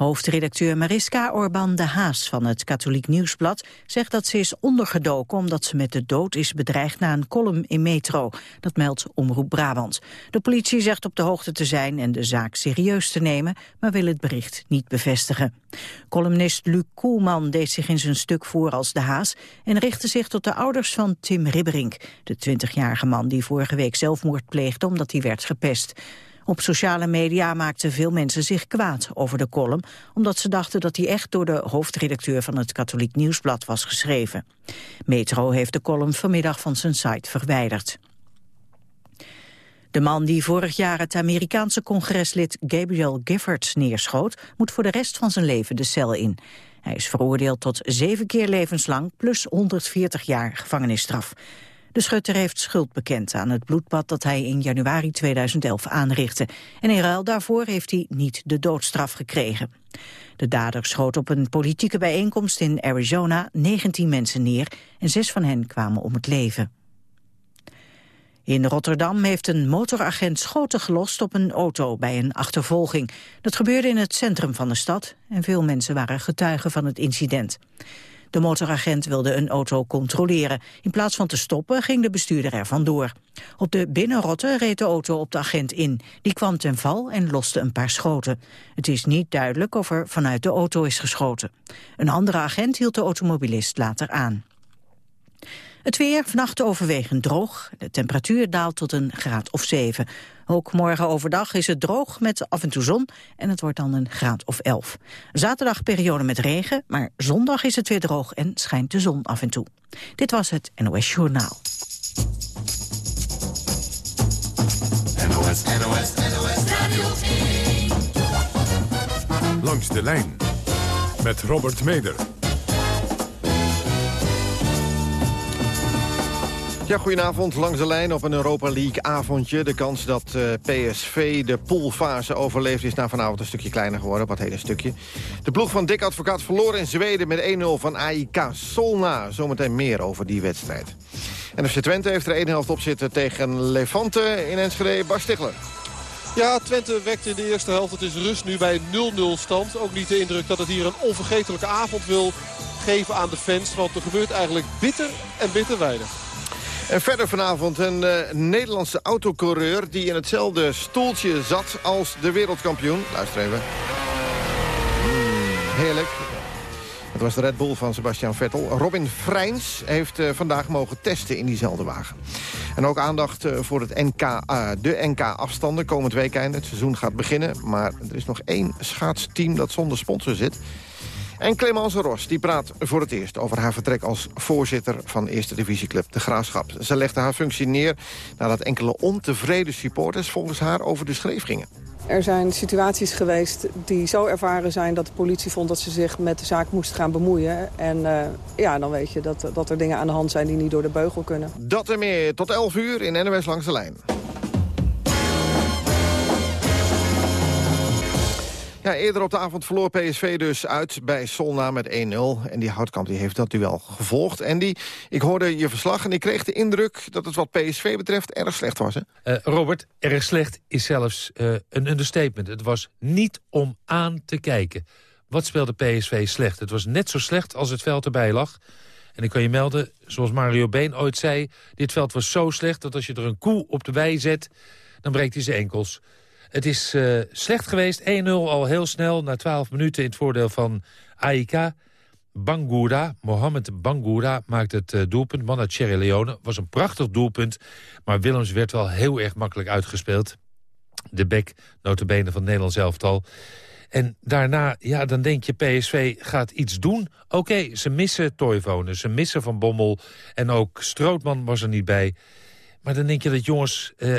Hoofdredacteur Mariska Orban de Haas van het Katholiek Nieuwsblad zegt dat ze is ondergedoken omdat ze met de dood is bedreigd na een column in Metro. Dat meldt Omroep Brabant. De politie zegt op de hoogte te zijn en de zaak serieus te nemen, maar wil het bericht niet bevestigen. Columnist Luc Koelman deed zich in zijn stuk voor als de Haas en richtte zich tot de ouders van Tim Ribberink, de 20-jarige man die vorige week zelfmoord pleegde omdat hij werd gepest. Op sociale media maakten veel mensen zich kwaad over de column... omdat ze dachten dat hij echt door de hoofdredacteur van het Katholiek Nieuwsblad was geschreven. Metro heeft de column vanmiddag van zijn site verwijderd. De man die vorig jaar het Amerikaanse congreslid Gabriel Giffords neerschoot... moet voor de rest van zijn leven de cel in. Hij is veroordeeld tot zeven keer levenslang plus 140 jaar gevangenisstraf. De schutter heeft schuld bekend aan het bloedbad dat hij in januari 2011 aanrichtte. En in ruil daarvoor heeft hij niet de doodstraf gekregen. De dader schoot op een politieke bijeenkomst in Arizona 19 mensen neer en zes van hen kwamen om het leven. In Rotterdam heeft een motoragent schoten gelost op een auto bij een achtervolging. Dat gebeurde in het centrum van de stad en veel mensen waren getuigen van het incident. De motoragent wilde een auto controleren. In plaats van te stoppen ging de bestuurder er vandoor. Op de binnenrotte reed de auto op de agent in. Die kwam ten val en loste een paar schoten. Het is niet duidelijk of er vanuit de auto is geschoten. Een andere agent hield de automobilist later aan. Het weer vannacht overwegend droog. De temperatuur daalt tot een graad of 7. Ook morgen overdag is het droog met af en toe zon en het wordt dan een graad of 11. Zaterdag periode met regen, maar zondag is het weer droog en schijnt de zon af en toe. Dit was het NOS Journaal. NOS, NOS, NOS Radio 1. Langs de lijn met Robert Meder. Ja, goedenavond. Langs de lijn op een Europa League avondje. De kans dat uh, PSV de poolfase overleeft is na vanavond een stukje kleiner geworden. Wat hele stukje. De ploeg van Dick Advocaat verloor in Zweden met 1-0 van AIK Solna. Zometeen meer over die wedstrijd. En FC Twente heeft er 1 helft op zitten tegen Levante in Enschede. Bas Stigler. Ja, Twente wekt in de eerste helft. Het is rust nu bij 0-0 stand. Ook niet de indruk dat het hier een onvergetelijke avond wil geven aan de fans. Want er gebeurt eigenlijk bitter en bitter weinig. En verder vanavond een uh, Nederlandse autocoureur... die in hetzelfde stoeltje zat als de wereldkampioen. Luister even. Mm, heerlijk. Het was de Red Bull van Sebastian Vettel. Robin Freins heeft uh, vandaag mogen testen in diezelfde wagen. En ook aandacht voor het NK, de NK-afstanden komend weekend. Het seizoen gaat beginnen, maar er is nog één schaatsteam dat zonder sponsor zit... En Clemence Ros die praat voor het eerst over haar vertrek als voorzitter van Eerste Divisieclub De Graafschap. Ze legde haar functie neer nadat enkele ontevreden supporters volgens haar over de schreef gingen. Er zijn situaties geweest die zo ervaren zijn dat de politie vond dat ze zich met de zaak moest gaan bemoeien. En uh, ja, dan weet je dat, dat er dingen aan de hand zijn die niet door de beugel kunnen. Dat en meer tot 11 uur in NOS Langs de Lijn. Ja, eerder op de avond verloor PSV dus uit bij Solna met 1-0. En die Houtkamp die heeft dat duel gevolgd. Die, ik hoorde je verslag en ik kreeg de indruk dat het wat PSV betreft erg slecht was. Hè? Uh, Robert, erg slecht is zelfs uh, een understatement. Het was niet om aan te kijken. Wat speelde PSV slecht? Het was net zo slecht als het veld erbij lag. En ik kan je melden, zoals Mario Been ooit zei... dit veld was zo slecht dat als je er een koe op de wei zet... dan breekt hij zijn enkels. Het is uh, slecht geweest. 1-0 al heel snel, na 12 minuten in het voordeel van AIK. Bangura, Mohamed Bangura, maakt het uh, doelpunt. Man uit Sierra Leone. was een prachtig doelpunt. Maar Willems werd wel heel erg makkelijk uitgespeeld. De bek, notabene van het Nederlands elftal. En daarna, ja, dan denk je PSV gaat iets doen. Oké, ze missen Toivonen, ze missen Van Bommel. En ook Strootman was er niet bij. Maar dan denk je dat jongens... Uh,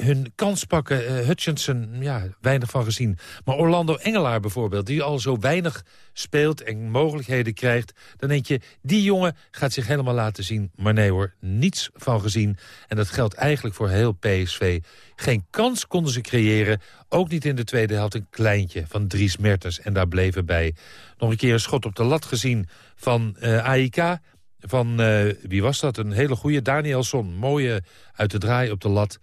hun kans pakken. Uh, Hutchinson, ja, weinig van gezien. Maar Orlando Engelaar bijvoorbeeld, die al zo weinig speelt... en mogelijkheden krijgt, dan denk je... die jongen gaat zich helemaal laten zien. Maar nee hoor, niets van gezien. En dat geldt eigenlijk voor heel PSV. Geen kans konden ze creëren. Ook niet in de tweede helft een kleintje van Dries Mertens. En daar bleven bij. Nog een keer een schot op de lat gezien van uh, eh, AIK... Van, uh, wie was dat? Een hele goede Danielson. Mooie uit de draai op de lat.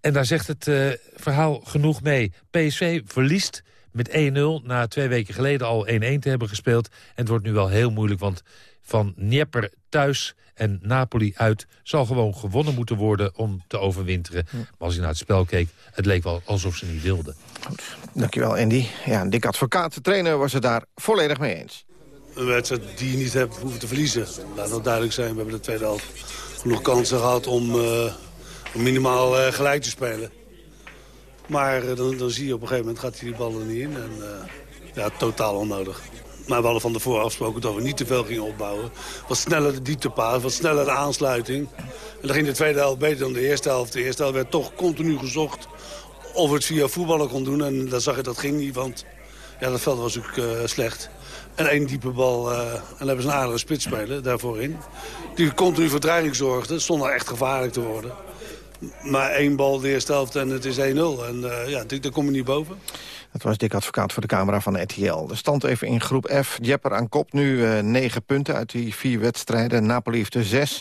En daar zegt het uh, verhaal genoeg mee. PSV verliest met 1-0 na twee weken geleden al 1-1 te hebben gespeeld. En het wordt nu wel heel moeilijk, want van Dnieper thuis en Napoli uit... zal gewoon gewonnen moeten worden om te overwinteren. Maar als je naar het spel keek, het leek wel alsof ze niet wilden. Goed, dankjewel Andy. Ja, Dick Advocaat, de trainer, was het daar volledig mee eens. Een wedstrijd die je niet hebt hoeven te verliezen. Laat dat duidelijk zijn. We hebben de tweede helft genoeg kansen gehad om, uh, om minimaal uh, gelijk te spelen. Maar uh, dan, dan, zie je op een gegeven moment gaat hij die ballen niet in. En ja, totaal onnodig. Maar we hadden van tevoren afgesproken dat we niet te veel gingen opbouwen. Wat sneller de dieptepaas, wat sneller de aansluiting. En dan ging de tweede helft beter dan de eerste helft. De eerste helft werd toch continu gezocht of het via voetballen kon doen. En dan zag je dat ging niet, want ja, dat veld was uh, slecht. En één diepe bal, en dan hebben ze een aardige spits spelen daarvoor in. Die continu voor zorgde, zonder echt gevaarlijk te worden. Maar één bal de eerste helft en het is 1-0. En uh, ja, daar kom je niet boven. Dat was Dick Advocaat voor de camera van RTL. De stand even in groep F. Jepper aan kop nu uh, negen punten uit die vier wedstrijden. Napoli heeft er zes,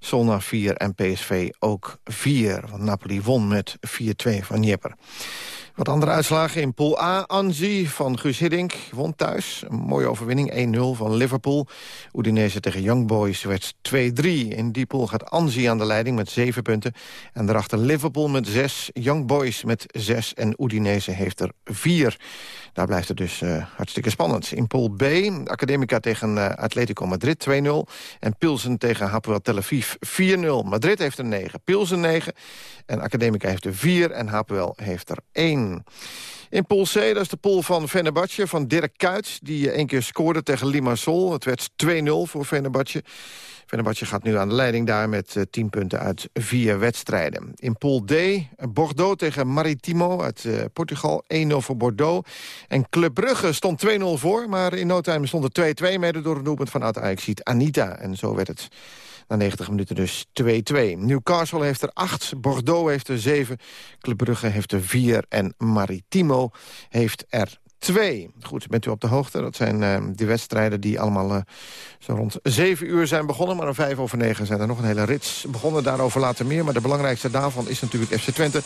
Solna vier en PSV ook vier. Want Napoli won met 4-2 van Jepper. Wat andere uitslagen in Pool A. Anzi van Guus Hiddink won thuis. Een mooie overwinning, 1-0 van Liverpool. Udinese tegen Young Boys werd 2-3. In die pool gaat Anzi aan de leiding met 7 punten. En daarachter Liverpool met 6, Young Boys met 6 en Udinese heeft er 4. Daar blijft het dus uh, hartstikke spannend. In Pool B, Academica tegen uh, Atletico Madrid 2-0. En Pilsen tegen Hapoel Tel Aviv 4-0. Madrid heeft er 9, Pilsen 9. En Academica heeft er 4 en Hapoel heeft er 1. In Pool C, dat is de pool van Fenerbahce, van Dirk Kuyt... die één keer scoorde tegen Limassol. Het werd 2-0 voor Fenerbahce. Fenerbahce gaat nu aan de leiding daar met uh, eh, 10 punten uit vier wedstrijden. In Pool D, Bordeaux tegen Maritimo uit Portugal. 1-0 voor Bordeaux. En Club Brugge stond 2-0 voor, maar in no time stond er 2-2... mede door het doelpunt van oud-Ajaxiet Anita. En zo werd het na 90 minuten dus 2-2. Newcastle heeft er 8, Bordeaux heeft er 7, Club Brugge heeft er 4 en Maritimo heeft er 2. Goed, bent u op de hoogte? Dat zijn uh, die wedstrijden die allemaal uh, zo rond 7 uur zijn begonnen. Maar om 5 over 9 zijn er nog een hele rits begonnen. Daarover later meer. Maar de belangrijkste daarvan is natuurlijk FC Twente.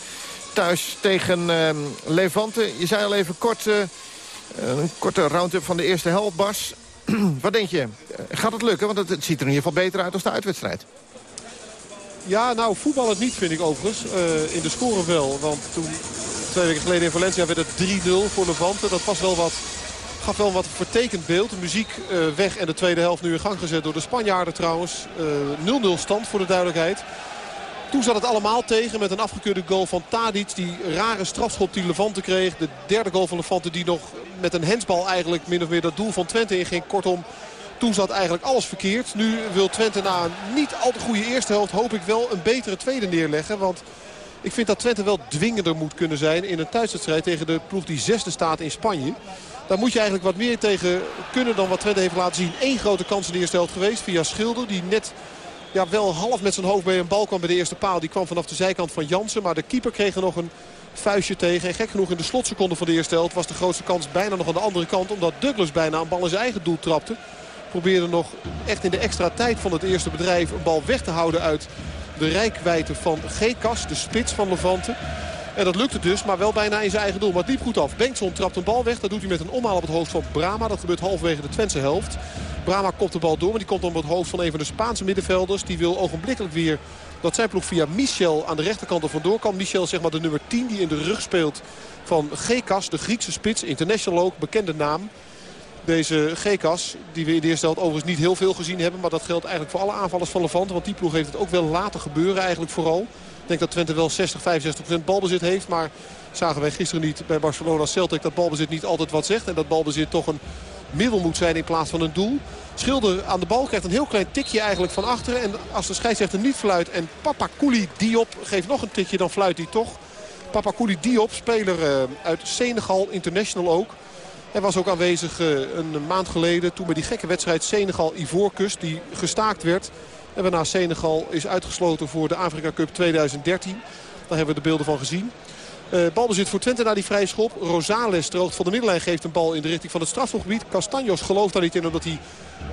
Thuis tegen uh, Levante. Je zei al even kort, een korte round-up van de eerste helft, Bas. Wat denk je? Gaat het lukken? Want het, ziet er in ieder geval beter uit als de uitwedstrijd. Ja, nou, voetbal het niet vind ik overigens. Uh, in de score wel. Want toen, twee weken geleden in Valencia, werd het 3-0 voor Levante. Dat was wel wat, gaf wel wat vertekend beeld. De muziek uh, weg en de tweede helft nu in gang gezet door de Spanjaarden trouwens. 0-0 uh, stand voor de duidelijkheid. Toen zat het allemaal tegen met een afgekeurde goal van Tadic. Die rare strafschop die Levante kreeg. De derde goal van Levante die nog met een hensbal eigenlijk min of meer dat doel van Twente inging. Kortom, toen zat eigenlijk alles verkeerd. Nu wil Twente na een niet al te goede eerste helft hoop ik wel een betere tweede neerleggen. Want ik vind dat Twente wel dwingender moet kunnen zijn in een thuiswedstrijd tegen de ploeg die zesde staat in Spanje. Daar moet je eigenlijk wat meer tegen kunnen dan wat Twente heeft laten zien. Eén grote kans in de eerste helft geweest via Schilder. Die net ja, wel half met zijn hoofd bij een bal kwam bij de eerste paal. Die kwam vanaf de zijkant van Jansen. Maar de keeper kreeg er nog een vuistje tegen. En gek genoeg in de slotseconde van de eerste helft was de grootste kans bijna nog aan de andere kant. Omdat Douglas bijna een bal in zijn eigen doel trapte. Probeerde nog echt in de extra tijd van het eerste bedrijf een bal weg te houden uit de rijkwijde van G-Kas. De spits van Levante. En dat lukte dus, maar wel bijna in zijn eigen doel. Maar liep goed af. Bengtson trapt een bal weg. Dat doet hij met een omhaal op het hoofd van Brama. Dat gebeurt halverwege de Twentse helft. Brama kopt de bal door, maar die komt op het hoofd van een van de Spaanse middenvelders. Die wil ogenblikkelijk weer dat zijn ploeg via Michel aan de rechterkant er vandoor kan. Michel zeg maar de nummer 10 die in de rug speelt van G-Kas, de Griekse spits. International ook, bekende naam. Deze G-Kas, die we in de eerste helft overigens niet heel veel gezien hebben. Maar dat geldt eigenlijk voor alle aanvallers van Levante. Want die ploeg heeft het ook wel laten gebeuren eigenlijk vooral. Ik denk dat Twente wel 60, 65% balbezit heeft. Maar zagen wij gisteren niet bij Barcelona Celtic dat balbezit niet altijd wat zegt. En dat balbezit toch een middel moet zijn in plaats van een doel. Schilder aan de bal krijgt een heel klein tikje eigenlijk van achteren. En als de scheidsrechter niet fluit en Papakouli Diop geeft nog een tikje, dan fluit hij toch. Papakouli Diop, speler eh, uit Senegal, international ook. Hij was ook aanwezig eh, een maand geleden toen bij die gekke wedstrijd Senegal-Ivoorkust. Die gestaakt werd. En waarna Senegal is uitgesloten voor de Afrika Cup 2013. Daar hebben we de beelden van gezien. Uh, balbezit voor Twente naar die vrije schop. Rosales droogt van de middenlijn geeft een bal in de richting van het strafschopgebied. Castanjos gelooft daar niet in omdat hij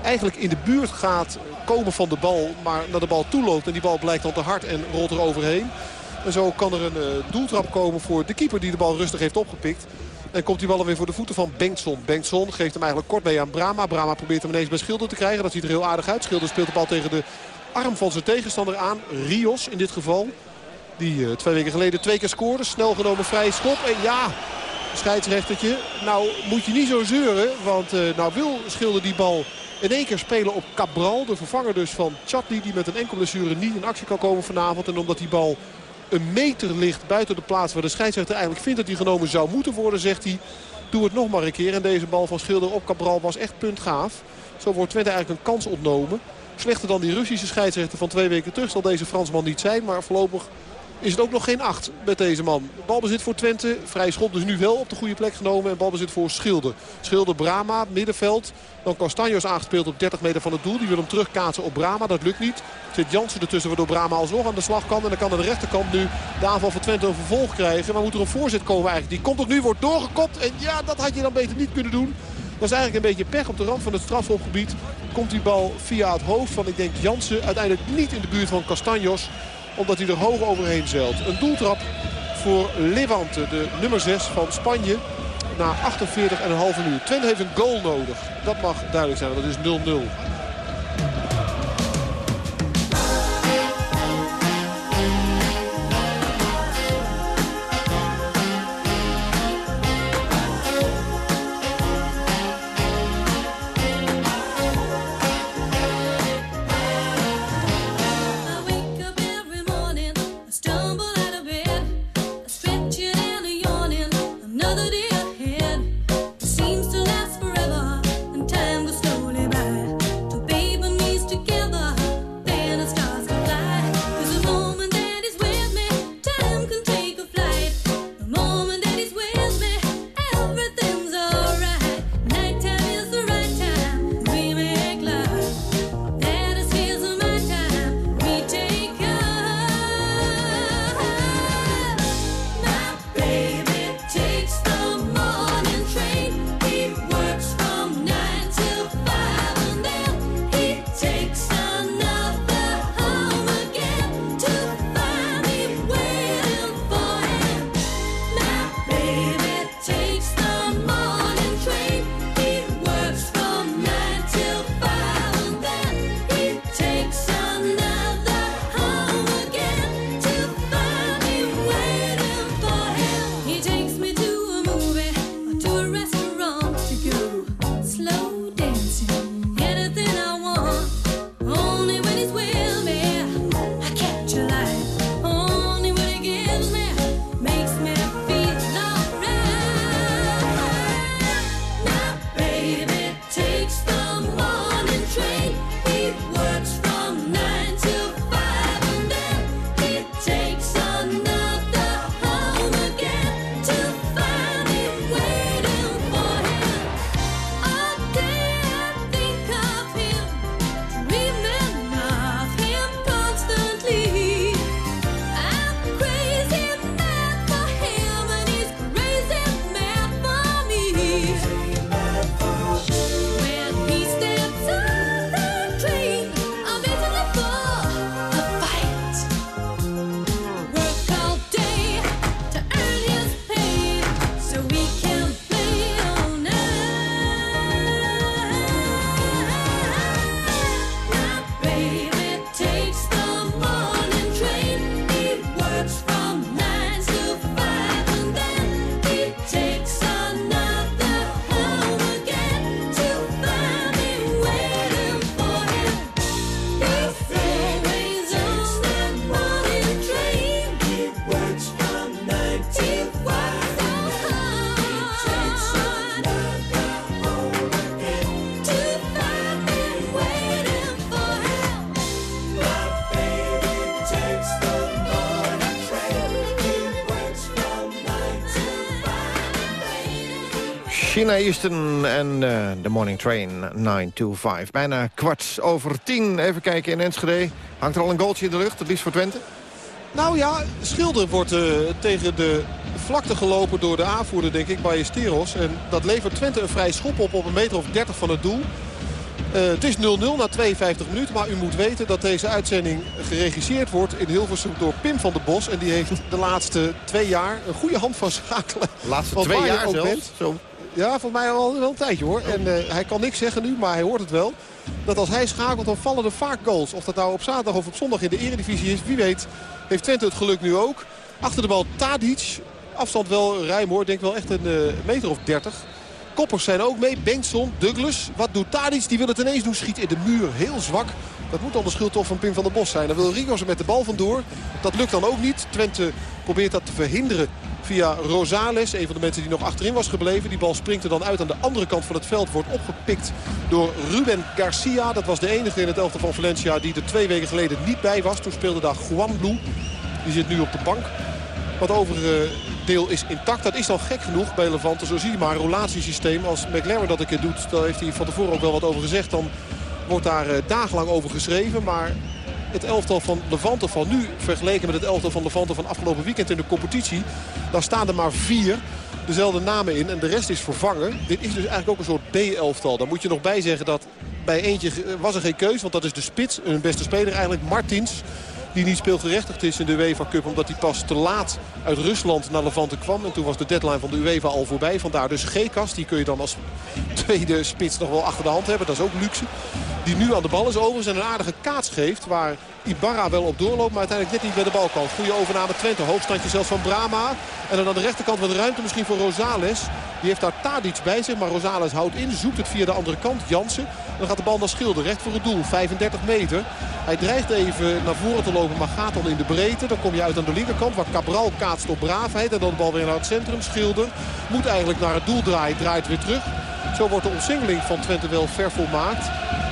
eigenlijk in de buurt gaat komen van de bal. Maar naar de bal toe loopt en die bal blijkt dan te hard en rolt er overheen. En zo kan er een doeltrap komen voor de keeper die de bal rustig heeft opgepikt. En komt die bal weer voor de voeten van Bengtson. Bengtson geeft hem eigenlijk kort mee aan Brama. Brama probeert hem ineens bij Schilder te krijgen. Dat ziet er heel aardig uit. Schilder speelt de bal tegen de arm van zijn tegenstander aan. Rios in dit geval. Die uh, twee weken geleden twee keer scoorde. Snel genomen vrije schop. En ja, scheidsrechtertje. Nou moet je niet zo zeuren. Want uh, nou wil Schilder die bal in één keer spelen op Cabral. De vervanger dus van Chatli. Die met een enkel blessure niet in actie kan komen vanavond. En omdat die bal een meter ligt buiten de plaats waar de scheidsrechter eigenlijk vindt dat hij genomen zou moeten worden, zegt hij. Doe het nog maar een keer. En deze bal van Schilder op Cabral was echt puntgaaf. Zo wordt Twente eigenlijk een kans ontnomen. Slechter dan die Russische scheidsrechter van twee weken terug zal deze Fransman niet zijn. Maar voorlopig is het ook nog geen acht met deze man. Balbezit voor Twente. Vrij schop dus nu wel op de goede plek genomen. En balbezit voor Schilder. Schilder Brama, middenveld. Dan Castanjos aangespeeld op 30 meter van het doel. Die wil hem terugkaatsen op Brama. Dat lukt niet. Zit Jansen ertussen waardoor Brama alsnog aan de slag kan. En dan kan aan de rechterkant nu de aanval van Twente een vervolg krijgen. Maar moet er een voorzet komen eigenlijk. Die komt ook nu, wordt doorgekopt. En ja, dat had je dan beter niet kunnen doen. Dat is eigenlijk een beetje pech op de rand van het strafhofgebied. Komt die bal via het hoofd van, ik denk, Jansen. Uiteindelijk niet in de buurt van Castanjos omdat hij er hoog overheen zeilt. Een doeltrap voor Levante, de nummer 6 van Spanje. Na 48,5 uur. Twente heeft een goal nodig. Dat mag duidelijk zijn, dat is 0-0. Easton en de uh, Morning Train 925. Bijna kwart over tien. Even kijken in Enschede. Hangt er al een goaltje in de lucht, het liefst voor Twente? Nou ja, Schilder wordt uh, tegen de vlakte gelopen door de aanvoerder, denk ik, bij Esteros. En dat levert Twente een vrij schop op op een meter of 30 van het doel. Uh, het is 0-0 na 52 minuten, maar u moet weten dat deze uitzending geregisseerd wordt in Hilversum door Pim van der Bos. En die heeft de laatste twee jaar een goede hand van schakelen. De laatste twee jaar zelfs? Zo. Ja, voor mij al een tijdje hoor. En uh, hij kan niks zeggen nu, maar hij hoort het wel. Dat als hij schakelt, dan vallen er vaak goals. Of dat nou op zaterdag of op zondag in de eredivisie is, wie weet heeft Twente het geluk nu ook. Achter de bal Tadic. Afstand wel ruim hoor, denk wel echt een uh, meter of 30. Koppers zijn ook mee. Bengtson, Douglas. Wat doet Tadic? Die wil het ineens doen. Schiet in de muur. Heel zwak. Dat moet dan de schuld toch van Pim van der Bos zijn. Dan wil Rigos er met de bal vandoor. Dat lukt dan ook niet. Twente probeert dat te verhinderen via Rosales. Een van de mensen die nog achterin was gebleven. Die bal springt er dan uit aan de andere kant van het veld. Wordt opgepikt door Ruben Garcia. Dat was de enige in het elftal van Valencia die er twee weken geleden niet bij was. Toen speelde daar Juan Blue. Die zit nu op de bank. Wat overige deel is intact. Dat is dan gek genoeg bij Levante. Zo zie je maar een relatiesysteem. Als McLaren dat een keer doet, daar heeft hij van tevoren ook wel wat over gezegd. Dan wordt daar eh, dagenlang over geschreven. Maar het elftal van Levante van nu vergeleken met het elftal van Levante van afgelopen weekend in de competitie. Daar staan er maar vier dezelfde namen in en de rest is vervangen. Dit is dus eigenlijk ook een soort B-elftal. Daar moet je nog bij zeggen dat bij eentje was er geen keus. Want dat is de spits, een beste speler eigenlijk, Martins. Die niet speelgerechtigd is in de UEFA Cup. Omdat hij pas te laat uit Rusland naar Levante kwam. En toen was de deadline van de UEFA al voorbij. Vandaar dus G-kast. Die kun je dan als tweede spits nog wel achter de hand hebben. Dat is ook luxe. Die nu aan de bal is overigens en een aardige kaats geeft. Waar Ibarra wel op doorloopt. Maar uiteindelijk net niet bij de bal kan. Goede overname Twente. Hoogstandje zelfs van Brama. En dan aan de rechterkant wat ruimte misschien voor Rosales. Die heeft daar Tadic bij zich. Maar Rosales houdt in. Zoekt het via de andere kant. Jansen. Dan gaat de bal naar Schilder. Recht voor het doel. 35 meter. Hij dreigt even naar voren te lopen. Maar gaat dan in de breedte. Dan kom je uit aan de linkerkant. Waar Cabral kaatst op braafheid. En dan de bal weer naar het centrum. Schilder. Moet eigenlijk naar het doel draaien. Draait weer terug. Zo wordt de omsingeling van Twente wel ver volmaakt.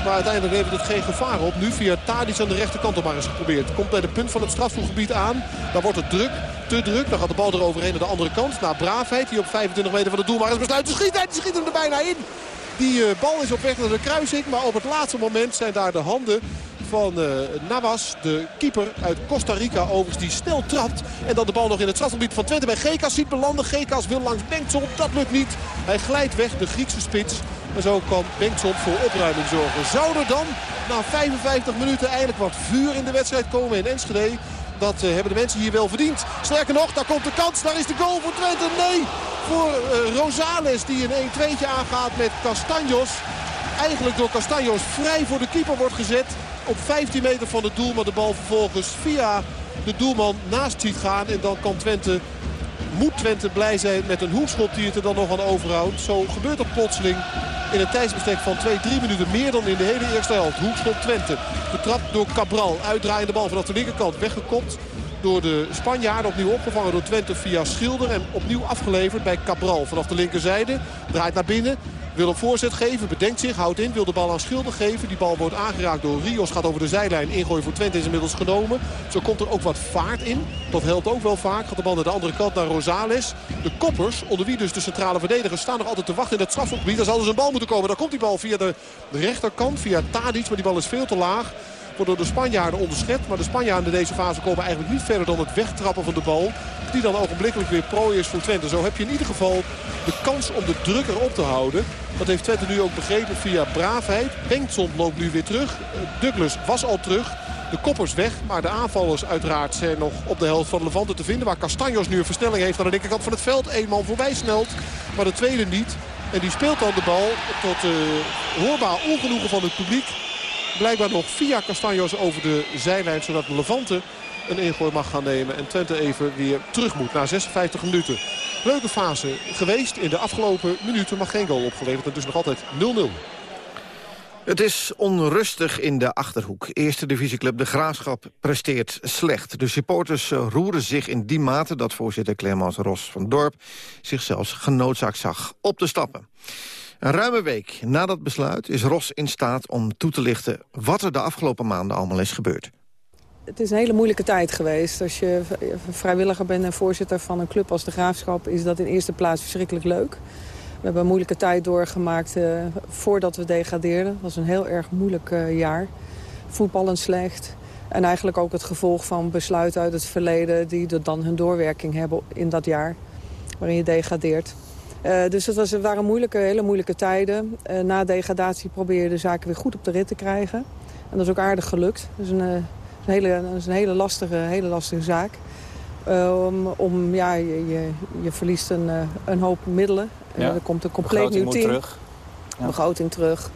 Maar uiteindelijk levert het geen gevaar op. Nu via Tadic aan de rechterkant nog maar eens geprobeerd. Komt bij de punt van het strafvoergebied aan. Dan wordt het druk. Te druk. Dan gaat de bal eroverheen naar de andere kant. Naar Braafheid. Die op 25 meter van het doel maar eens besluit te schieten. Die schiet hem er bijna in. Die uh, bal is op weg naar de kruising. Maar op het laatste moment zijn daar de handen van uh, Navas, de keeper uit Costa Rica overigens, die snel trapt. En dan de bal nog in het strafgebied van Twente bij Gekas ziet belanden. Gekas wil langs Bengtson, dat lukt niet. Hij glijdt weg, de Griekse spits. En zo kan Bengtson voor opruiming zorgen. Zou er dan na 55 minuten eindelijk wat vuur in de wedstrijd komen in Enschede? Dat uh, hebben de mensen hier wel verdiend. Sterker nog, daar komt de kans. Daar is de goal voor Twente. Nee, voor uh, Rosales die een 1-2'tje aangaat met Castanjos. Eigenlijk door Castanjos vrij voor de keeper wordt gezet. Op 15 meter van het doel, maar de bal vervolgens via de doelman naast ziet gaan. En dan kan Twente, moet Twente blij zijn met een hoekschop die het er dan nog aan overhoudt. Zo gebeurt dat plotseling in een tijdsbestek van 2-3 minuten meer dan in de hele eerste helft. Hoekschop Twente, getrapt door Cabral. Uitdraaiende bal vanaf de linkerkant, weggekopt door de Spanjaarden. Opnieuw opgevangen door Twente via Schilder. En opnieuw afgeleverd bij Cabral vanaf de linkerzijde. Draait naar binnen. Wil een voorzet geven, bedenkt zich, houdt in, wil de bal aan Schilder geven. Die bal wordt aangeraakt door Rios, gaat over de zijlijn. Ingooi voor Twente is inmiddels genomen. Zo komt er ook wat vaart in. Dat helpt ook wel vaak. Gaat de bal naar de andere kant naar Rosales. De koppers, onder wie dus de centrale verdedigers, staan nog altijd te wachten in het strafgebied. Daar zal dus een bal moeten komen. Dan komt die bal via de rechterkant, via Tadic. Maar die bal is veel te laag wordt door de Spanjaarden onderschept. Maar de Spanjaarden in deze fase komen eigenlijk niet verder dan het wegtrappen van de bal. Die dan ogenblikkelijk weer prooi is voor Twente. Zo heb je in ieder geval de kans om de druk erop te houden. Dat heeft Twente nu ook begrepen via braafheid. Bengtson loopt nu weer terug. Douglas was al terug. De koppers weg, maar de aanvallers uiteraard zijn nog op de helft van Levante te vinden. Waar Castanjos nu een versnelling heeft aan de linkerkant van het veld. Eén man voorbij snelt, maar de tweede niet. En die speelt dan de bal tot uh, hoorbaar ongenoegen van het publiek. Blijkbaar nog via Castanjos over de zijlijn, zodat Levante een ingooi mag gaan nemen. En Twente even weer terug moet na 56 minuten. Leuke fase geweest in de afgelopen minuten, maar geen goal opgeleverd. En dus nog altijd 0-0. Het is onrustig in de Achterhoek. Eerste divisieclub De Graafschap presteert slecht. De supporters roeren zich in die mate dat voorzitter Clemens Ros van Dorp... zich zelfs genoodzaakt zag op te stappen. Een ruime week na dat besluit is Ros in staat om toe te lichten... wat er de afgelopen maanden allemaal is gebeurd. Het is een hele moeilijke tijd geweest. Als je vrijwilliger bent en voorzitter van een club als de Graafschap... is dat in eerste plaats verschrikkelijk leuk. We hebben een moeilijke tijd doorgemaakt uh, voordat we degradeerden. Het was een heel erg moeilijk uh, jaar. Voetballen slecht. En eigenlijk ook het gevolg van besluiten uit het verleden... die dan hun doorwerking hebben in dat jaar waarin je degradeert. Dus het, was, het waren moeilijke, hele moeilijke tijden. na degradatie probeer je de zaken weer goed op de rit te krijgen. En dat is ook aardig gelukt. Dat is een, een hele, dat is een hele, lastige, hele lastige zaak. Um, om, ja, je, je, je verliest een, een hoop middelen. Ja. er komt een compleet nieuw team. terug. Ja. Begroting terug.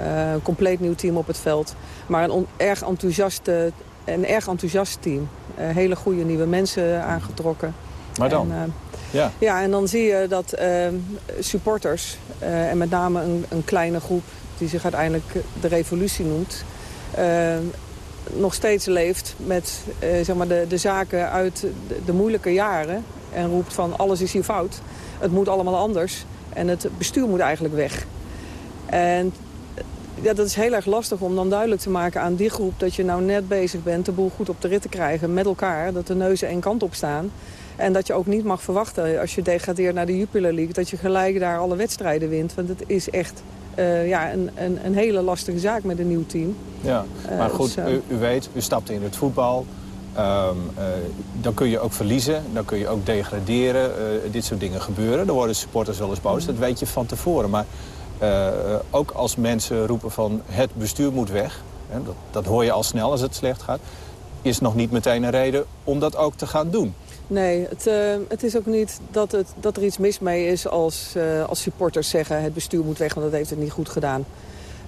Uh, een compleet nieuw team op het veld. Maar een on, erg, enthousiaste, een erg enthousiast team. Uh, hele goede nieuwe mensen aangetrokken. Maar dan? En, uh, ja. ja, en dan zie je dat supporters, en met name een, een, kleine groep... die zich uiteindelijk de revolutie noemt... nog steeds leeft met zeg maar de, de zaken uit de, moeilijke jaren... en roept van alles is hier fout. Het moet allemaal anders. En het bestuur moet eigenlijk weg. En ja, dat is heel erg lastig om dan duidelijk te maken aan die groep... dat je nou net bezig bent de boel goed op de rit te krijgen met elkaar. Dat de neuzen één kant op staan. En dat je ook niet mag verwachten als je degradeert naar de Jupiler League... dat je gelijk daar alle wedstrijden wint. Want het is echt uh, ja, een, een, een, hele lastige zaak met een nieuw team. Ja, maar goed, dus, uh... U, u, weet, u stapte in het voetbal... Um, dan kun je ook verliezen, dan kun je ook degraderen. dit soort dingen gebeuren. Dan worden supporters wel eens boos, dat weet je van tevoren. Maar uh, ook als mensen roepen van het bestuur moet weg... Hè, dat, dat hoor je al snel als het slecht gaat... is nog niet meteen een reden om dat ook te gaan doen. Nee, het, uh, het is ook niet dat, het, dat er iets mis mee is als, uh, als supporters zeggen... het bestuur moet weg, want dat heeft het niet goed gedaan.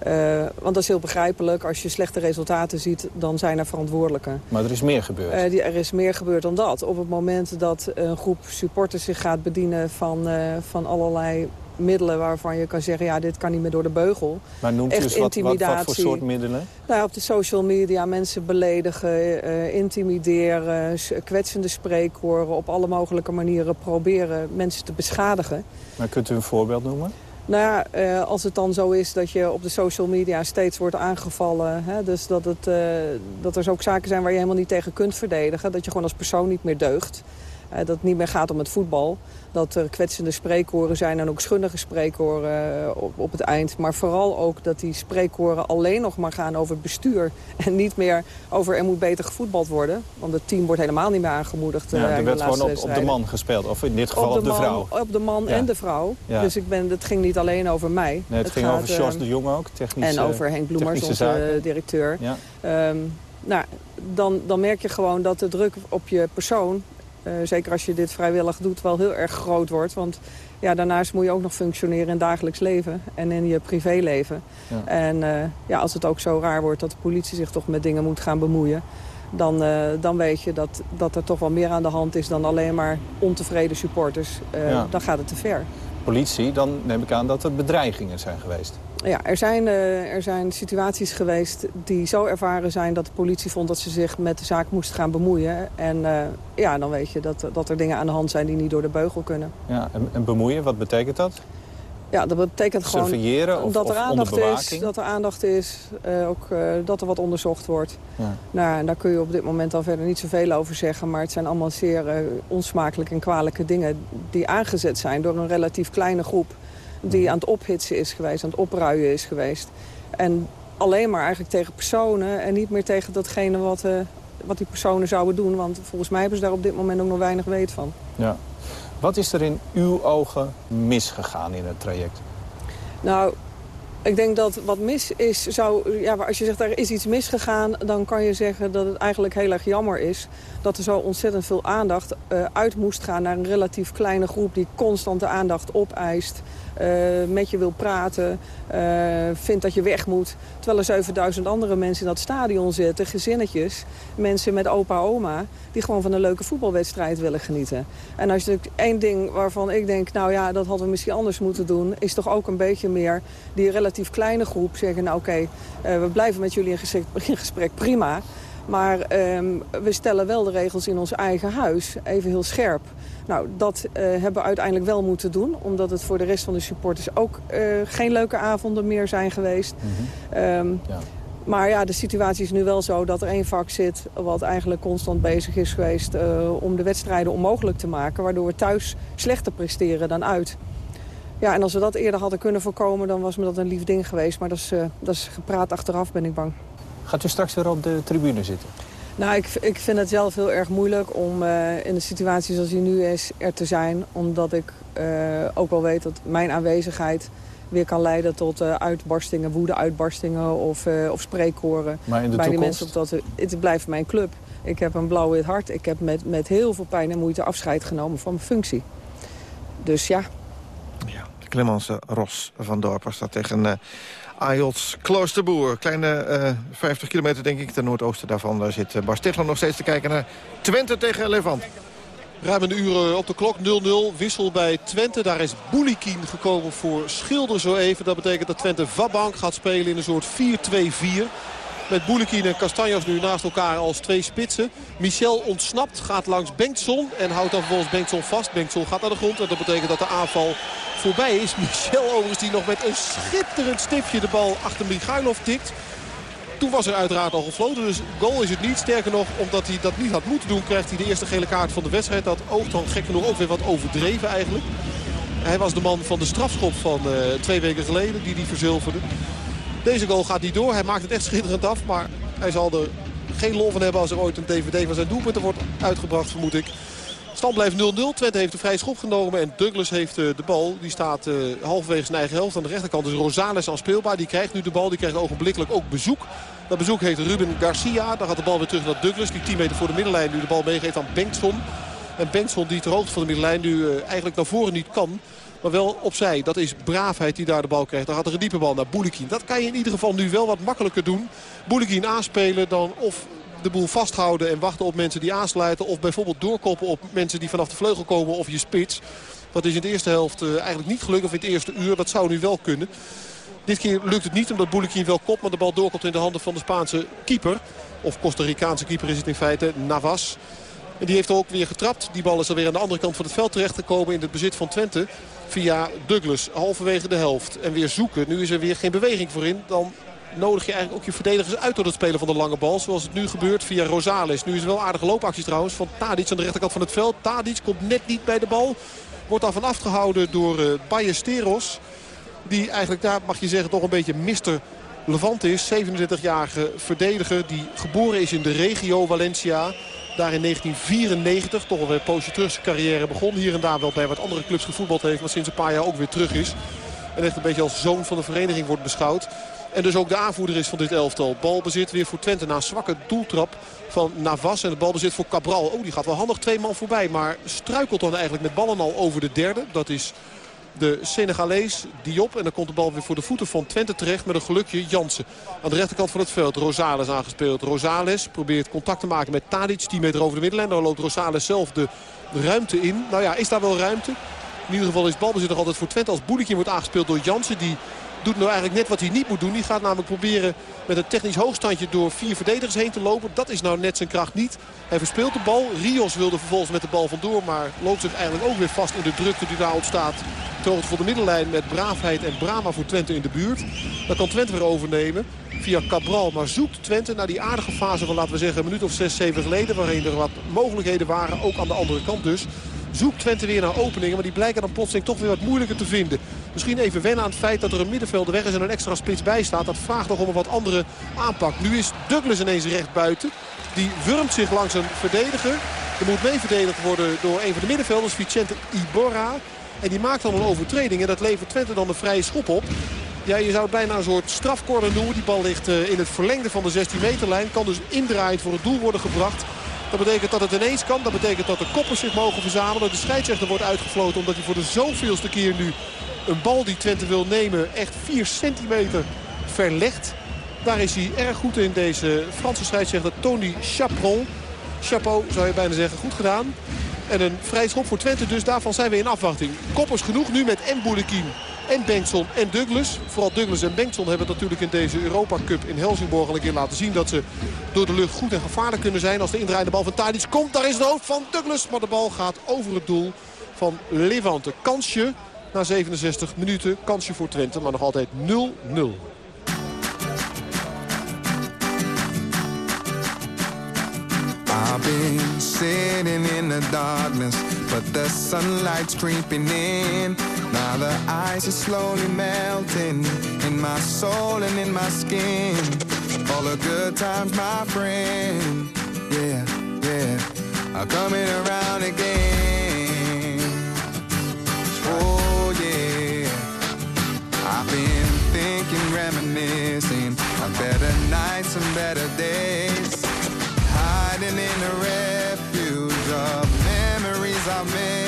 Uh, want dat is heel begrijpelijk. Als je slechte resultaten ziet, dan zijn er verantwoordelijken. Maar er is meer gebeurd. Uh, die, er is meer gebeurd dan dat. Op het moment dat een groep supporters zich gaat bedienen van, uh, van allerlei middelen waarvan je kan zeggen... ja, dit kan niet meer door de beugel. Maar noemt u Echt eens wat, wat, voor soort middelen? Nou, op de social media mensen beledigen, uh, intimideren... kwetsende spreekwoorden, op alle mogelijke manieren proberen mensen te beschadigen. Maar kunt u een voorbeeld noemen? Nou ja, uh, als het dan zo is dat je op de social media steeds wordt aangevallen... Hè, dus dat, het, uh, dat er ook zaken zijn waar je helemaal niet tegen kunt verdedigen... dat je gewoon als persoon niet meer deugt... Uh, dat het niet meer gaat om het voetbal. Dat er kwetsende spreekhoren zijn en ook schundige spreekhoren uh, op, op het eind. Maar vooral ook dat die spreekhoren alleen nog maar gaan over het bestuur. En niet meer over er moet beter gevoetbald worden. Want het team wordt helemaal niet meer aangemoedigd. Ja, uh, er werd gewoon op, op, de man gespeeld. Of in dit geval op de, op de man, vrouw. Op de man ja. en de vrouw. Ja. Dus ik ben, het ging niet alleen over mij. Nee, het, het ging gaat, over Jos de Jong ook. Technische, en over Henk Bloemers, onze zaken. directeur. Ja. Um, nou, dan, dan merk je gewoon dat de druk op je persoon zeker als je dit vrijwillig doet, wel heel erg groot wordt. Want ja, daarnaast moet je ook nog functioneren in het dagelijks leven en in je privéleven. Ja. En uh, ja, als het ook zo raar wordt dat de politie zich toch met dingen moet gaan bemoeien... dan, uh, dan weet je dat, dat er toch wel meer aan de hand is dan alleen maar ontevreden supporters. Ja. Dan gaat het te ver. Politie, dan neem ik aan dat er bedreigingen zijn geweest. Ja, er zijn, uh, er zijn situaties geweest die zo ervaren zijn dat de politie vond dat ze zich met de zaak moest gaan bemoeien. En uh, ja, dan weet je dat, dat er dingen aan de hand zijn die niet door de beugel kunnen. Ja, en, en bemoeien, wat betekent dat? Ja, dat betekent gewoon of, dat er aandacht is, dat er aandacht is, uh, ook uh, dat er wat onderzocht wordt. Ja. Nou, daar kun je op dit moment al verder niet zoveel over zeggen, maar het zijn allemaal zeer uh, onsmakelijke en kwalijke dingen die aangezet zijn door een relatief kleine groep die aan het ophitsen is geweest, aan het opruien is geweest. En alleen maar eigenlijk tegen personen en niet meer tegen datgene wat, uh, wat die personen zouden doen. Want volgens mij hebben ze daar op dit moment ook nog weinig weet van. Ja. Wat is er in uw ogen misgegaan in het traject? Nou, ik denk dat wat mis is, zou, ja, als je zegt er is iets misgegaan... dan kan je zeggen dat het eigenlijk heel erg jammer is... dat er zo ontzettend veel aandacht uh, uit moest gaan naar een relatief kleine groep... die constant de aandacht opeist, met je wil praten, uh, vindt dat je weg moet. Terwijl er 7000 andere mensen in dat stadion zitten, gezinnetjes. Mensen met opa oma, die gewoon van een leuke voetbalwedstrijd willen genieten. En als je één ding waarvan ik denk, nou ja, dat hadden we misschien anders moeten doen... is toch ook een beetje meer die relatief kleine groep zeggen... nou oké, uh, we blijven met jullie in gesprek, in gesprek prima... Maar um, we stellen wel de regels in ons eigen huis, even heel scherp. Nou, dat uh, hebben we uiteindelijk wel moeten doen. Omdat het voor de rest van de supporters ook uh, geen leuke avonden meer zijn geweest. Mm -hmm. um, ja. Maar ja, de situatie is nu wel zo dat er één vak zit... wat eigenlijk constant bezig is geweest uh, om de wedstrijden onmogelijk te maken... waardoor we thuis slechter presteren dan uit. Ja, en als we dat eerder hadden kunnen voorkomen... dan was me dat een lief ding geweest. Maar dat is, dat is gepraat achteraf, ben ik bang. Gaat u straks weer op de tribune zitten? Nou, ik, ik vind het zelf heel erg moeilijk om uh, in de situatie zoals die nu is er te zijn. Omdat ik uh, ook wel weet dat mijn aanwezigheid weer kan leiden tot uh, uitbarstingen, woede-uitbarstingen of, of spreekkoren. Maar in de bij toekomst? die mensen, dat, het blijft mijn club. Ik heb een blauw-wit hart. Ik heb met, met heel veel pijn en moeite afscheid genomen van mijn functie. Dus ja. Ja, Clemence Ros van Dorp was dat tegen Ajots Kloosterboer. Kleine uh, 50 kilometer denk ik, ten noordoosten daarvan. Daar zit uh, Bas nog steeds te kijken naar Twente tegen Levant. Ruim een uur op de klok, 0-0. Wissel bij Twente. Daar is Boulikin gekomen voor Schilder zo even. Dat betekent dat Twente Vabank gaat spelen in een soort 4-2-4. Met Boulikin en Castanjos nu naast elkaar als twee spitsen. Michel ontsnapt, gaat langs Bengtson en houdt dan vervolgens Bengtson vast. Bengtson gaat naar de grond en dat betekent dat de aanval voorbij is. Michel overigens die nog met een schitterend stipje de bal achter Michailov tikt. Toen was er uiteraard al gefloten, dus goal is het niet. Sterker nog, omdat hij dat niet had moeten doen, krijgt hij de eerste gele kaart van de wedstrijd. Dat oogt dan gek genoeg ook weer wat overdreven eigenlijk. Hij was de man van de strafschop van uh, twee weken geleden die die verzilverde. Deze goal gaat niet door. Hij maakt het echt schitterend af. Maar hij zal er geen lol van hebben als er ooit een DVD van zijn doelpunten wordt uitgebracht, vermoed ik. Stand blijft 0-0. Twente heeft de vrije schop genomen en Douglas heeft uh, de bal. Die staat uh, halverwege zijn eigen helft. Aan de rechterkant is Rosales aan speelbaar. Die krijgt nu de bal. Die krijgt ogenblikkelijk ook bezoek. Dat bezoek heeft Ruben Garcia. Dan gaat de bal weer terug naar Douglas. Die 10 meter voor de middenlijn nu de bal meegeeft aan Bengtson. En Bengtson die ter hoogte van de middenlijn nu uh, eigenlijk naar voren niet kan. Maar wel opzij. Dat is braafheid die daar de bal krijgt. Dan gaat er een diepe bal naar Boulikin. Dat kan je in ieder geval nu wel wat makkelijker doen. Boulikin aanspelen dan of de boel vasthouden en wachten op mensen die aansluiten. Of bijvoorbeeld doorkoppen op mensen die vanaf de vleugel komen of je spits. Dat is in de eerste helft uh, eigenlijk niet gelukt. Of in het eerste uur. Dat zou nu wel kunnen. Dit keer lukt het niet omdat Boulikin wel kopt. Maar de bal doorkomt in de handen van de Spaanse keeper. Of Costa Ricaanse keeper is het in feite. Navas. En die heeft ook weer getrapt. Die bal is alweer aan de andere kant van het veld terechtgekomen in het bezit van Twente. Via Douglas, halverwege de helft. En weer zoeken. Nu is er weer geen beweging voor in. Dan nodig je eigenlijk ook je verdedigers uit door het spelen van de lange bal. Zoals het nu gebeurt via Rosales. Nu is er wel aardige loopacties trouwens van Tadic aan de rechterkant van het veld. Tadic komt net niet bij de bal. Wordt daarvan afgehouden door uh, Ballesteros. Die eigenlijk daar mag je zeggen toch een beetje mister Levant is. 27-jarige verdediger die geboren is in de regio Valencia. Daar in 1994, toch alweer een poosje terug zijn carrière begon. Hier en daar wel bij wat andere clubs gevoetbald heeft. Maar sinds een paar jaar ook weer terug is. En echt een beetje als zoon van de vereniging wordt beschouwd. En dus ook de aanvoerder is van dit elftal. Balbezit weer voor Twente na een zwakke doeltrap van Navas. En het balbezit voor Cabral. Oh, die gaat wel handig twee man voorbij. Maar struikelt dan eigenlijk met ballen al over de derde. Dat is de Senegalees Diop. En dan komt de bal weer voor de voeten van Twente terecht met een gelukje Jansen. Aan de rechterkant van het veld Rosales aangespeeld. Rosales probeert contact te maken met Tadic. 10 meter over de middenlijn. Dan loopt Rosales zelf de ruimte in. Nou ja, is daar wel ruimte? In ieder geval is balbezit nog altijd voor Twente. Als Boelikin wordt aangespeeld door Jansen. Die doet nou eigenlijk net wat hij niet moet doen. Die gaat namelijk proberen met een technisch hoogstandje door vier verdedigers heen te lopen. Dat is nou net zijn kracht niet. Hij verspeelt de bal. Rios wilde vervolgens met de bal vandoor. Maar loopt zich eigenlijk ook weer vast in de drukte die daar ontstaat. Hoogte van de middenlijn met braafheid en Brama voor Twente in de buurt. Dan kan Twente weer overnemen via Cabral. Maar zoekt Twente naar die aardige fase van laten we zeggen een minuut of 6, 7 geleden. Waarin er wat mogelijkheden waren. Ook aan de andere kant dus zoekt Twente weer naar openingen. Maar die blijken dan plotseling toch weer wat moeilijker te vinden. Misschien even wennen aan het feit dat er een middenvelder weg is en een extra spits bij staat. Dat vraagt nog om een wat andere aanpak. Nu is Douglas ineens recht buiten. Die wurmt zich langs een verdediger. Er moet mee verdedigd worden door een van de middenvelders, Vicente Iborra. En die maakt dan een overtreding. En dat levert Twente dan een vrije schop op. Ja, je zou het bijna een soort strafcorner noemen. Die bal ligt in het verlengde van de 16 meterlijn. Kan dus indraaid voor het doel worden gebracht. Dat betekent dat het ineens kan. Dat betekent dat de koppers zich mogen verzamelen. De scheidsrechter wordt uitgefloten omdat hij voor de zoveelste keer nu een bal die Twente wil nemen echt 4 centimeter verlegt. Daar is hij erg goed in, deze Franse scheidsrechter Tony Chaperon. Chapeau zou je bijna zeggen, goed gedaan. En een vrij schop voor Twente, dus daarvan zijn we in afwachting. Koppers genoeg nu met en en Bengtson en Douglas. Vooral Douglas en Bengtson hebben natuurlijk in deze Europa Cup in Helsingborg al een keer laten zien... dat ze door de lucht goed en gevaarlijk kunnen zijn. Als de indraaiende bal van Tadic komt, daar is het hoofd van Douglas. Maar de bal gaat over het doel van Levante. Kansje na 67 minuten. Kansje voor Twente, maar nog altijd 0-0. I've been sitting in the darkness, but the sunlight's creeping in. Now the ice is slowly melting in my soul and in my skin. All the good times, my friend yeah, yeah, are coming around again. Oh I've been thinking, reminiscing of better nights and better days, hiding in the refuge of memories I made.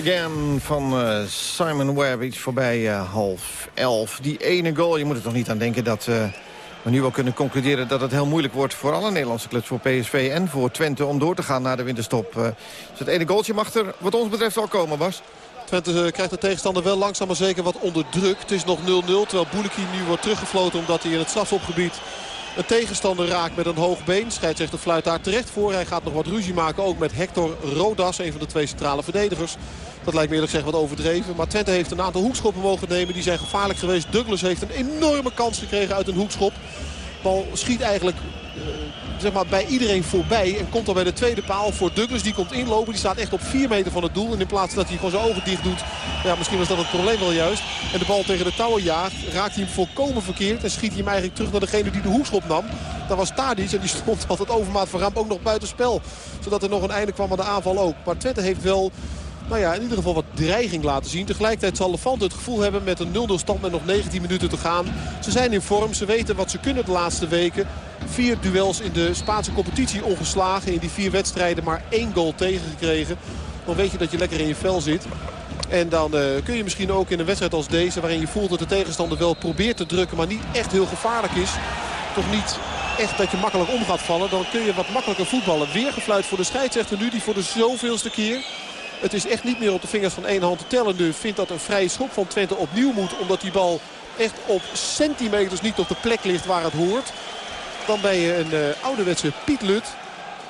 Again van eh, Simon Webb. Iets voorbij eh, half elf. Die ene goal, je moet er toch niet aan denken dat... eh, we nu wel kunnen concluderen dat het heel moeilijk wordt... voor alle Nederlandse clubs, voor PSV en voor Twente... om door te gaan naar de winterstop. Dus het ene goaltje mag er wat ons betreft al komen, Bas. Twente krijgt de tegenstander wel langzaam maar zeker wat onder druk. Het is nog 0-0 terwijl Boeliki nu wordt teruggefloten omdat hij in het strafschopgebied een tegenstander raakt met een hoog been. Scheidsrechter fluit daar terecht voor. Hij gaat nog wat ruzie maken ook met Hector Rodas, een van de twee centrale verdedigers. Dat lijkt me eerlijk gezegd wat overdreven. Maar Twente heeft een aantal hoekschoppen mogen nemen. Die zijn gevaarlijk geweest. Douglas heeft een enorme kans gekregen uit een hoekschop. Bal schiet eigenlijk eh, zeg maar, bij iedereen voorbij. En komt dan bij de tweede paal voor Douglas. Die komt inlopen. Die staat echt op 4 meter van het doel. En in plaats dat hij gewoon zijn ogen dicht doet. Ja, misschien was dat het probleem wel juist. En de bal tegen de touwen jaagt. Raakt hij hem volkomen verkeerd. En schiet hij hem eigenlijk terug naar degene die de hoekschop nam. Dat was Tadic. En die stond altijd overmaat van ramp ook nog buiten spel. Zodat er nog een einde kwam aan de aanval ook. Maar heeft wel nou ja, in ieder geval wat dreiging laten zien. Tegelijkertijd zal Levante het gevoel hebben met een 0-0 stand met nog 19 minuten te gaan. Ze zijn in vorm, ze weten wat ze kunnen de laatste weken. Vier duels in de Spaanse competitie ongeslagen. In die vier wedstrijden maar één goal tegengekregen. Dan weet je dat je lekker in je vel zit. En dan uh, kun je misschien ook in een wedstrijd als deze... waarin je voelt dat de tegenstander wel probeert te drukken... maar niet echt heel gevaarlijk is. Toch niet echt dat je makkelijk om gaat vallen. Dan kun je wat makkelijker voetballen. Weer gefluit voor de scheidsrechter nu. Die voor de zoveelste keer het is echt niet meer op de vingers van één hand te tellen nu. Vindt dat een vrije schop van Twente opnieuw moet. Omdat die bal echt op centimeters niet op de plek ligt waar het hoort. Dan ben je een uh, ouderwetse Piet Lut.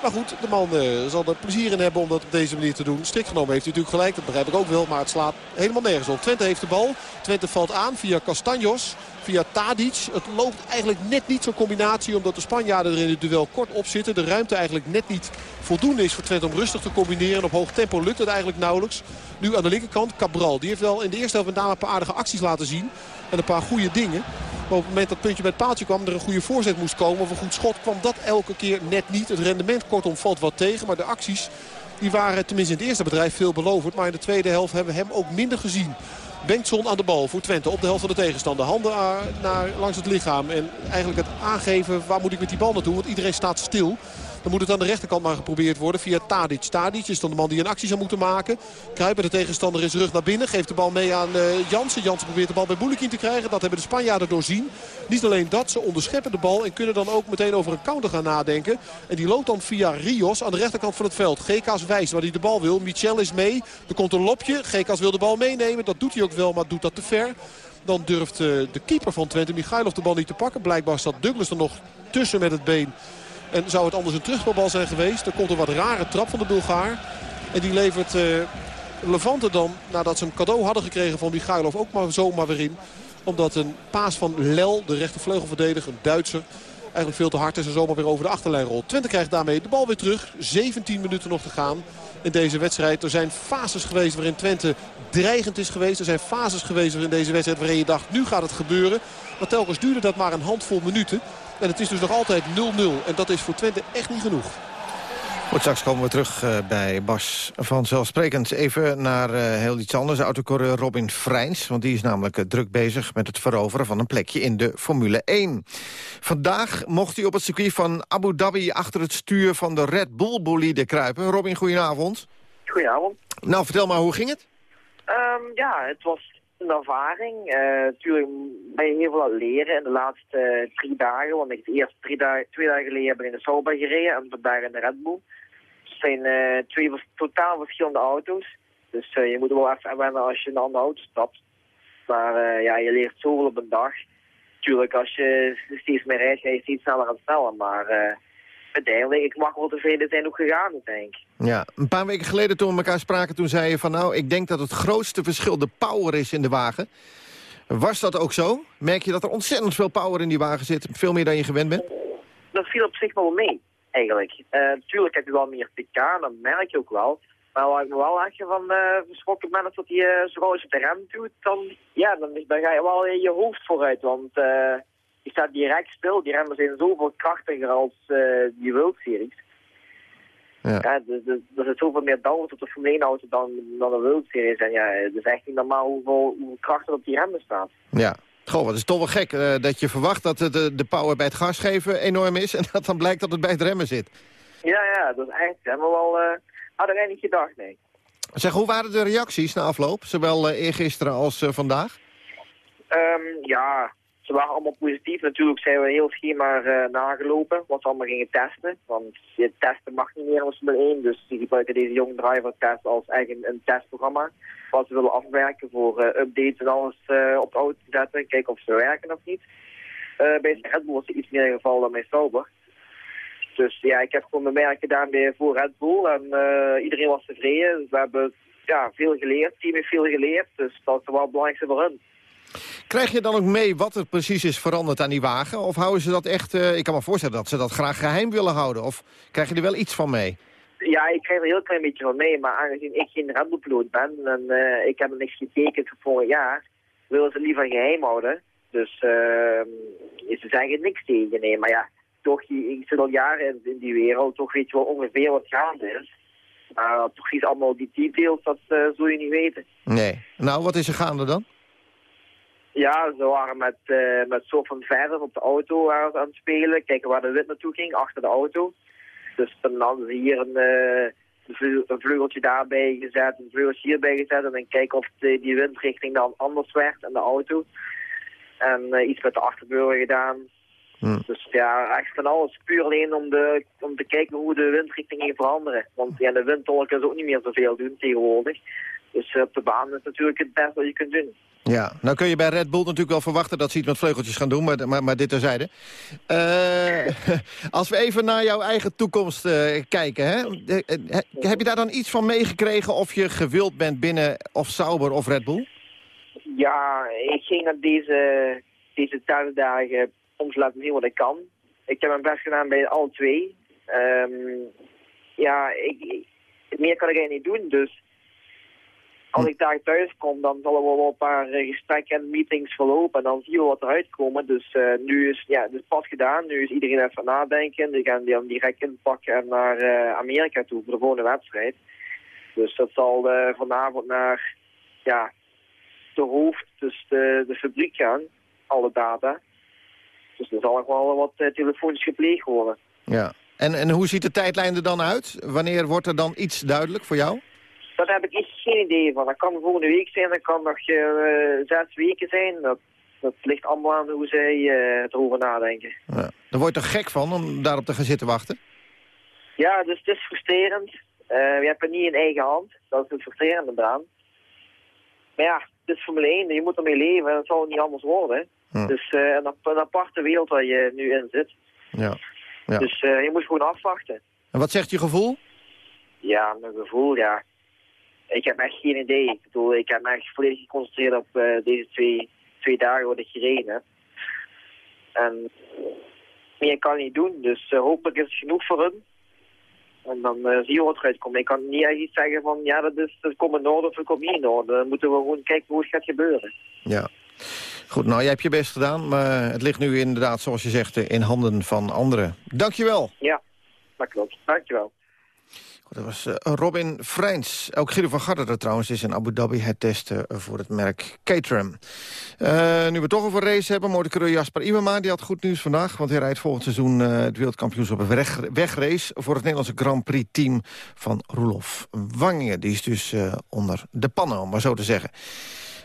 Maar goed, de man uh, zal er plezier in hebben om dat op deze manier te doen. Strikt genomen heeft hij natuurlijk gelijk, dat begrijp ik ook wel. Maar het slaat helemaal nergens op. Twente heeft de bal. Twente valt aan via Castanjos, via Tadic. Het loopt eigenlijk net niet zo'n combinatie omdat de Spanjaarden er in het duel kort op zitten. De ruimte eigenlijk net niet voldoende is voor Twente om rustig te combineren. Op hoog tempo lukt het eigenlijk nauwelijks. Nu aan de linkerkant Cabral. Die heeft wel in de eerste helft met name een paar aardige acties laten zien. En een paar goede dingen. Maar op het moment dat het puntje bij het paaltje kwam... er een goede voorzet moest komen of een goed schot... kwam dat elke keer net niet. Het rendement kortom valt wat tegen. Maar de acties die waren tenminste in het eerste bedrijf veelbelovend. Maar in de tweede helft hebben we hem ook minder gezien. Bengtson aan de bal voor Twente op de helft van de tegenstander. Handen naar, langs het lichaam. En eigenlijk het aangeven waar moet ik met die bal naartoe. Want iedereen staat stil. Dan moet het aan de rechterkant maar geprobeerd worden via Tadic. Tadic is dan de man die een actie zou moeten maken. Kruipen de tegenstander is rug naar binnen. Geeft de bal mee aan uh, Jansen. Jansen probeert de bal bij Boulekin te krijgen. Dat hebben de Spanjaarden doorzien. Niet alleen dat, ze onderscheppen de bal en kunnen dan ook meteen over een counter gaan nadenken. En die loopt dan via Rios aan de rechterkant van het veld. GK's wijst waar hij de bal wil. Michel is mee. Er komt een lopje. GK's wil de bal meenemen. Dat doet hij ook wel, maar doet dat te ver. Dan durft uh, de keeper van Twente, Michailov, de bal niet te pakken. Blijkbaar staat Douglas er nog tussen met het been. En zou het anders een terugbal zijn geweest. Er komt een wat rare trap van de Bulgaar. En die levert uh, Levante dan, nadat ze een cadeau hadden gekregen van Michailov, ook maar zomaar weer in. Omdat een paas van Lel, de rechtervleugelverdediger, een Duitser, eigenlijk veel te hard is en zomaar weer over de achterlijn rolt. Twente krijgt daarmee de bal weer terug. 17 minuten nog te gaan in deze wedstrijd. Er zijn fases geweest waarin Twente dreigend is geweest. Er zijn fases geweest in deze wedstrijd waarin je dacht, nu gaat het gebeuren. Maar telkens duurde dat maar een handvol minuten. En het is dus nog altijd 0-0. En dat is voor Twente echt niet genoeg. Goed, straks komen we terug uh, bij Bas vanzelfsprekend. Even naar uh, heel iets anders. Autocoureur Robin Freins. Want die is namelijk uh, druk bezig met het veroveren van een plekje in de Formule 1. Vandaag mocht hij op het circuit van Abu Dhabi... achter het stuur van de Red Bull bolide kruipen. Robin, goedenavond. Goedenavond. Nou, vertel maar, hoe ging het? Um, ja, het was een ervaring. natuurlijk ben je heel veel aan het leren in de laatste drie dagen. Want ik heb eerst twee dagen geleden ben in de Sauber gereden en vandaag in de Red Bull zijn uh, twee totaal verschillende auto's. Dus uh, je moet wel even wennen als je in een andere auto stapt. Maar uh, ja, je leert zoveel op een dag. Tuurlijk, als je steeds meer rijdt, ga je steeds sneller en sneller. Maar uiteindelijk, ik mag wel tevreden zijn hoe gegaan denk ik. Ja, een paar weken geleden toen we elkaar spraken, toen zei je van... nou, ik denk dat het grootste verschil de power is in de wagen. Was dat ook zo? Merk je dat er ontzettend veel power in die wagen zit? Veel meer dan je gewend bent? Dat viel op zich wel mee eigenlijk. natuurlijk eh, heb je wel meer pk, dat merk je ook wel. Maar waar ik me wel echt van uh, verschrokken ben, is dat hij uh, zo op de rem doet, dan, ja, dan, dan ga je wel in je hoofd vooruit. Want uh, je staat direct stil. Die remmen zijn zoveel krachtiger als die World Series. Ja. ja er zit zoveel meer downward op de Formule 1 auto dan, dan de World Series. En ja, het is echt niet normaal hoeveel, hoeveel kracht er op die remmen staat. Ja, Goh, wat is toch wel gek uh, dat je verwacht dat de, de power bij het gas geven enorm is... en dat dan blijkt dat het bij het remmen zit. Ja, ja, dat is echt helemaal wel... Uh, hadden wij niet gedacht, nee. Zeg, hoe waren de reacties na afloop? Zowel uh, eergisteren als vandaag? Um, ja, ze waren allemaal positief. Natuurlijk zijn we heel schema uh, nagelopen, wat we allemaal gingen testen. Want je testen mag niet meer als Formule 1, dus die gebruiken deze Young Driver test als eigen een testprogramma. Wat ze willen afwerken voor uh, updates en alles uh, op de auto te zetten, kijken of ze werken of niet. bij Red Bull was het iets meer in geval dan bij Sauber. Dus ja, ik heb gewoon mijn werk gedaan voor Red Bull en iedereen was tevreden. We hebben ja, veel geleerd, team heeft veel geleerd, dus dat is wel het belangrijkste voor hun. Krijg je dan ook mee wat er precies is veranderd aan die wagen? Of houden ze dat echt... Uh, ik kan me voorstellen dat ze dat graag geheim willen houden. Of krijg je er wel iets van mee? Ja, ik krijg er een heel klein beetje van mee. Maar aangezien ik geen Bull-piloot ben en uh, ik heb er niks getekend voor vorig jaar... willen ze liever geheim houden. Dus uh, ze zeggen niks tegen. Nee, maar ja, toch, ik zit al jaren in, in, die wereld. Toch weet je wel ongeveer wat gaande is. Maar precies allemaal die details, dat uh, zul je niet weten. Nee. Nou, wat is er gaande dan? Ja, ze waren met, uh, met soort van verder op de auto aan het spelen. Kijken waar de wind naartoe ging, achter de auto. Dus dan hadden ze hier een, uh, een vleugeltje daarbij gezet, een vleugeltje hierbij gezet. En dan kijken of de, die windrichting dan anders werd in de auto. En uh, iets met de achterbeuren gedaan. Hmm. Dus ja, echt van alles. Puur alleen om, de, om te kijken hoe de windrichting ging veranderen. Want ja, de windtolk is ook niet meer zoveel doen tegenwoordig. Dus eh, op de baan is natuurlijk het beste wat je kunt doen. Ja, nou kun je bij Red Bull natuurlijk wel verwachten dat ze iets met vleugeltjes gaan doen, maar, maar, maar dit terzijde. Eh als we even naar jouw eigen toekomst eh, kijken, hè? Heb je daar dan iets van meegekregen of je gewild bent binnen of Sauber of Red Bull? Ja, ik ging naar deze, deze thuisdagen om te laten zien wat ik kan. Ik heb mijn best gedaan bij alle twee. Ehm, ja, ik- meer kan ik eigenlijk niet doen, dus als ik daar thuis kom, dan zullen we wel een paar eh, gesprekken en meetings verlopen en dan zien we wat eruit komen. Dus eh, nu is ja, het is pas gedaan, nu is iedereen even nadenken. Die gaan die dan direct inpakken en naar eh, Amerika toe voor de volgende wedstrijd. Dus dat zal vanavond naar ja, de hoofd, dus de, fabriek gaan, alle data. Dus er zal nog wel wat telefonisch gepleegd worden. Ja. En, en hoe ziet de tijdlijn er dan uit? Wanneer wordt er dan iets duidelijk voor jou? Daar heb ik echt geen idee van. Dat kan volgende week zijn, dat kan nog eh, zes weken zijn. Dat, dat ligt allemaal aan hoe zij eh erover nadenken. Ja. Daar word je toch gek van om daarop te gaan zitten wachten? Ja, dus het is frustrerend. Eh, je hebt het niet in eigen hand. Dat is het frustrerende eraan. Maar ja, het is Formule 1. Je moet ermee leven en het zal niet anders worden. Hm. Dus eh, een, een aparte wereld waar je nu in zit. Ja. ja. Dus je moet gewoon afwachten. En wat zegt je gevoel? Ja, mijn gevoel, ja. Ik heb echt geen idee. Ik bedoel, ik heb me echt volledig geconcentreerd op eh, deze twee, twee dagen wat ik gereden heb. En meer kan ik niet doen, dus eh, hopelijk is het genoeg voor hun. En dan eh, zien we wat eruit komt. Ik kan niet echt iets zeggen van, ja, dat, is, dat komt in orde of dat komt niet in orde. Dan moeten we gewoon kijken hoe het gaat gebeuren. Ja. Goed, nou, jij hebt je best gedaan, maar het ligt nu inderdaad, zoals je zegt, in handen van anderen. Dankjewel. Ja, dat klopt. Dankjewel. Dat was eh, Robin Freins. Ook Guido van Garderen trouwens is in Abu Dhabi het testen voor het merk Caterham. Eh, nu we toch over race hebben, motorcoureur Jasper Iwema... die had goed nieuws vandaag, want hij rijdt volgend seizoen... eh, het wereldkampioenschap weg, wegrace voor het Nederlandse Grand Prix team van Roelof Wangingen. Die is dus eh, onder de pannen, om maar zo te zeggen.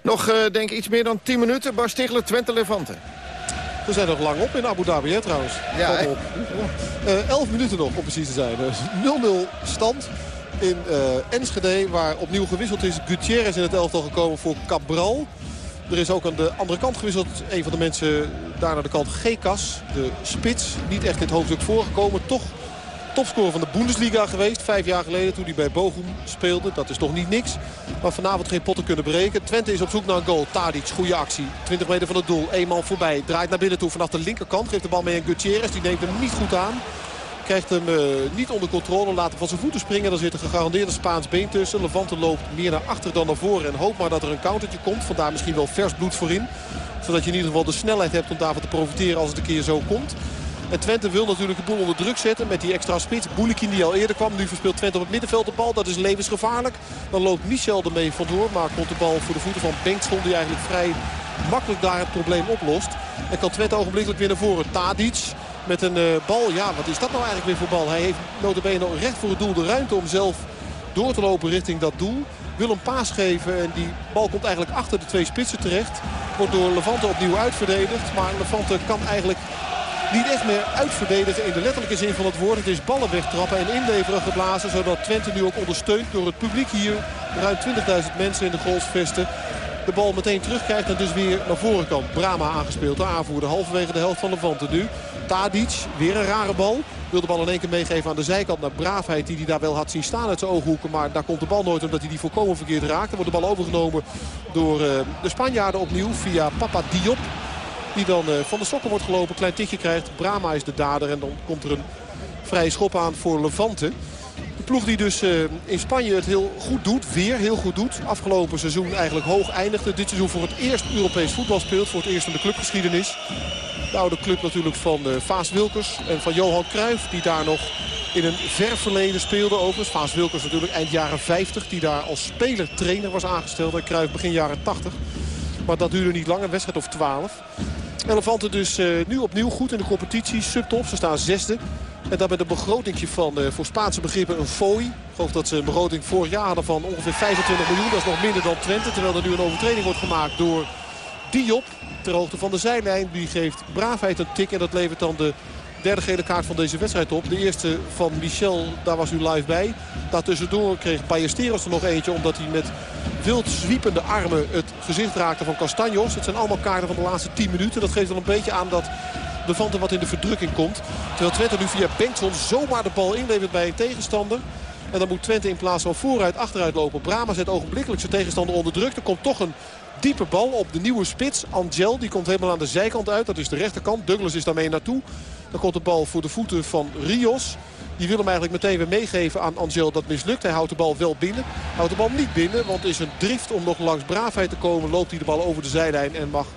Nog, eh, denk ik, iets meer dan 10 minuten. Bar Stigler, Twente Levante. We zijn nog lang op in Abu Dhabi, hè, trouwens. Ja, op. Eh, 11 minuten nog, om precies te zijn. Dus 0-0 stand in eh, Enschede, waar opnieuw gewisseld is. Gutierrez in het elftal gekomen voor Cabral. Er is ook aan de andere kant gewisseld. Een van de mensen daar naar de kant Gekas, de spits. Niet echt in het hoofdstuk voorgekomen. Toch topscorer van de Bundesliga geweest. Vijf jaar geleden toen hij bij Bochum speelde. Dat is toch niet niks. Maar vanavond geen potten kunnen breken. Twente is op zoek naar een goal. Tadic, goede actie. 20 meter van het doel. Eén man voorbij. Draait naar binnen toe vanaf de linkerkant. Geeft de bal mee aan Gutierrez. Die neemt hem niet goed aan. Krijgt hem eh, niet onder controle. Laat hem van zijn voeten springen. Dan zit een gegarandeerde Spaans been tussen. Levante loopt meer naar achter dan naar voren. En hoopt maar dat er een countertje komt. Vandaar misschien wel vers bloed voorin. Zodat je in ieder geval de snelheid hebt om daarvan te profiteren als het een keer zo komt. En Twente wil natuurlijk de boel onder druk zetten met die extra spits. Boelikin die al eerder kwam. Nu verspeelt Twente op het middenveld de bal. Dat is levensgevaarlijk. Dan loopt Michel ermee vandoor. Maar komt de bal voor de voeten van Bengtson die eigenlijk vrij makkelijk daar het probleem oplost. En kan Twente ogenblikkelijk weer naar voren. Tadic met een eh, bal. Ja, wat is dat nou eigenlijk weer voor bal? Hij heeft notabene recht voor het doel de ruimte om zelf door te lopen richting dat doel. Wil een paas geven en die bal komt eigenlijk achter de twee spitsen terecht. Wordt door Levante opnieuw uitverdedigd. Maar Levante kan eigenlijk niet echt meer uitverdedigen in de letterlijke zin van het woord. Het is ballen wegtrappen en inleveren geblazen. Zodat Twente nu ook ondersteund door het publiek hier. Ruim 20.000 mensen in de golfsvesten. De bal meteen terugkrijgt en dus weer naar voren kan. Brama aangespeeld, de aanvoerder. Halverwege de helft van Levante nu. Tadic, weer een rare bal. Wil de bal in één keer meegeven aan de zijkant naar Braafheid. Die hij daar wel had zien staan uit zijn ooghoeken. Maar daar komt de bal nooit omdat hij die volkomen verkeerd raakt. Dan wordt de bal overgenomen door eh, de Spanjaarden opnieuw via Papa Diop. Die dan eh, van de sokken wordt gelopen, klein tikje krijgt. Brama is de dader en dan komt er een vrije schop aan voor Levante. De ploeg die dus eh, in Spanje het heel goed doet, weer heel goed doet. Afgelopen seizoen eigenlijk hoog eindigde. Dit seizoen voor het eerst Europees voetbal speelt. Voor het eerst in de clubgeschiedenis. De oude club natuurlijk van eh, Vaas Wilkers en van Johan Cruijff. Die daar nog in een ver verleden speelde overigens. Vaas Wilkers natuurlijk eind jaren 50. Die daar als speler-trainer was aangesteld. En Cruijff begin jaren 80. Maar dat duurde niet lang, een wedstrijd of 12. Elefanten dus eh, nu opnieuw goed in de competitie. Subtop, ze staan zesde. En dat met een begrotingje van eh, voor Spaanse begrippen een fooi. Ik geloof dat ze een begroting vorig jaar hadden van ongeveer 25 miljoen. Dat is nog minder dan Twente. Terwijl er nu een overtreding wordt gemaakt door Diop. ter hoogte van de zijlijn. Die geeft braafheid een tik en dat levert dan de derde gele kaart van deze wedstrijd op. De eerste van Michel, daar was u live bij. Daartussendoor kreeg Ballesteros er nog eentje omdat hij met wild zwiepende armen het gezicht raakte van Castanjos. Het zijn allemaal kaarten van de laatste 10 minuten. Dat geeft wel een beetje aan dat de Vante wat in de verdrukking komt. Terwijl Twente nu via Bengtson zomaar de bal inlevert bij een tegenstander. En dan moet Twente in plaats van vooruit achteruit lopen. Brama zet ogenblikkelijk zijn tegenstander onder druk. Er komt toch een diepe bal op de nieuwe spits. Angel, die komt helemaal aan de zijkant uit. Dat is de rechterkant. Douglas is daarmee naartoe. Dan komt de bal voor de voeten van Rios. Die wil hem eigenlijk meteen weer meegeven aan Angel. Dat mislukt. Hij houdt de bal wel binnen. Houdt de bal niet binnen. Want is een drift om nog langs Braafheid te komen. Loopt hij de bal over de zijlijn en mag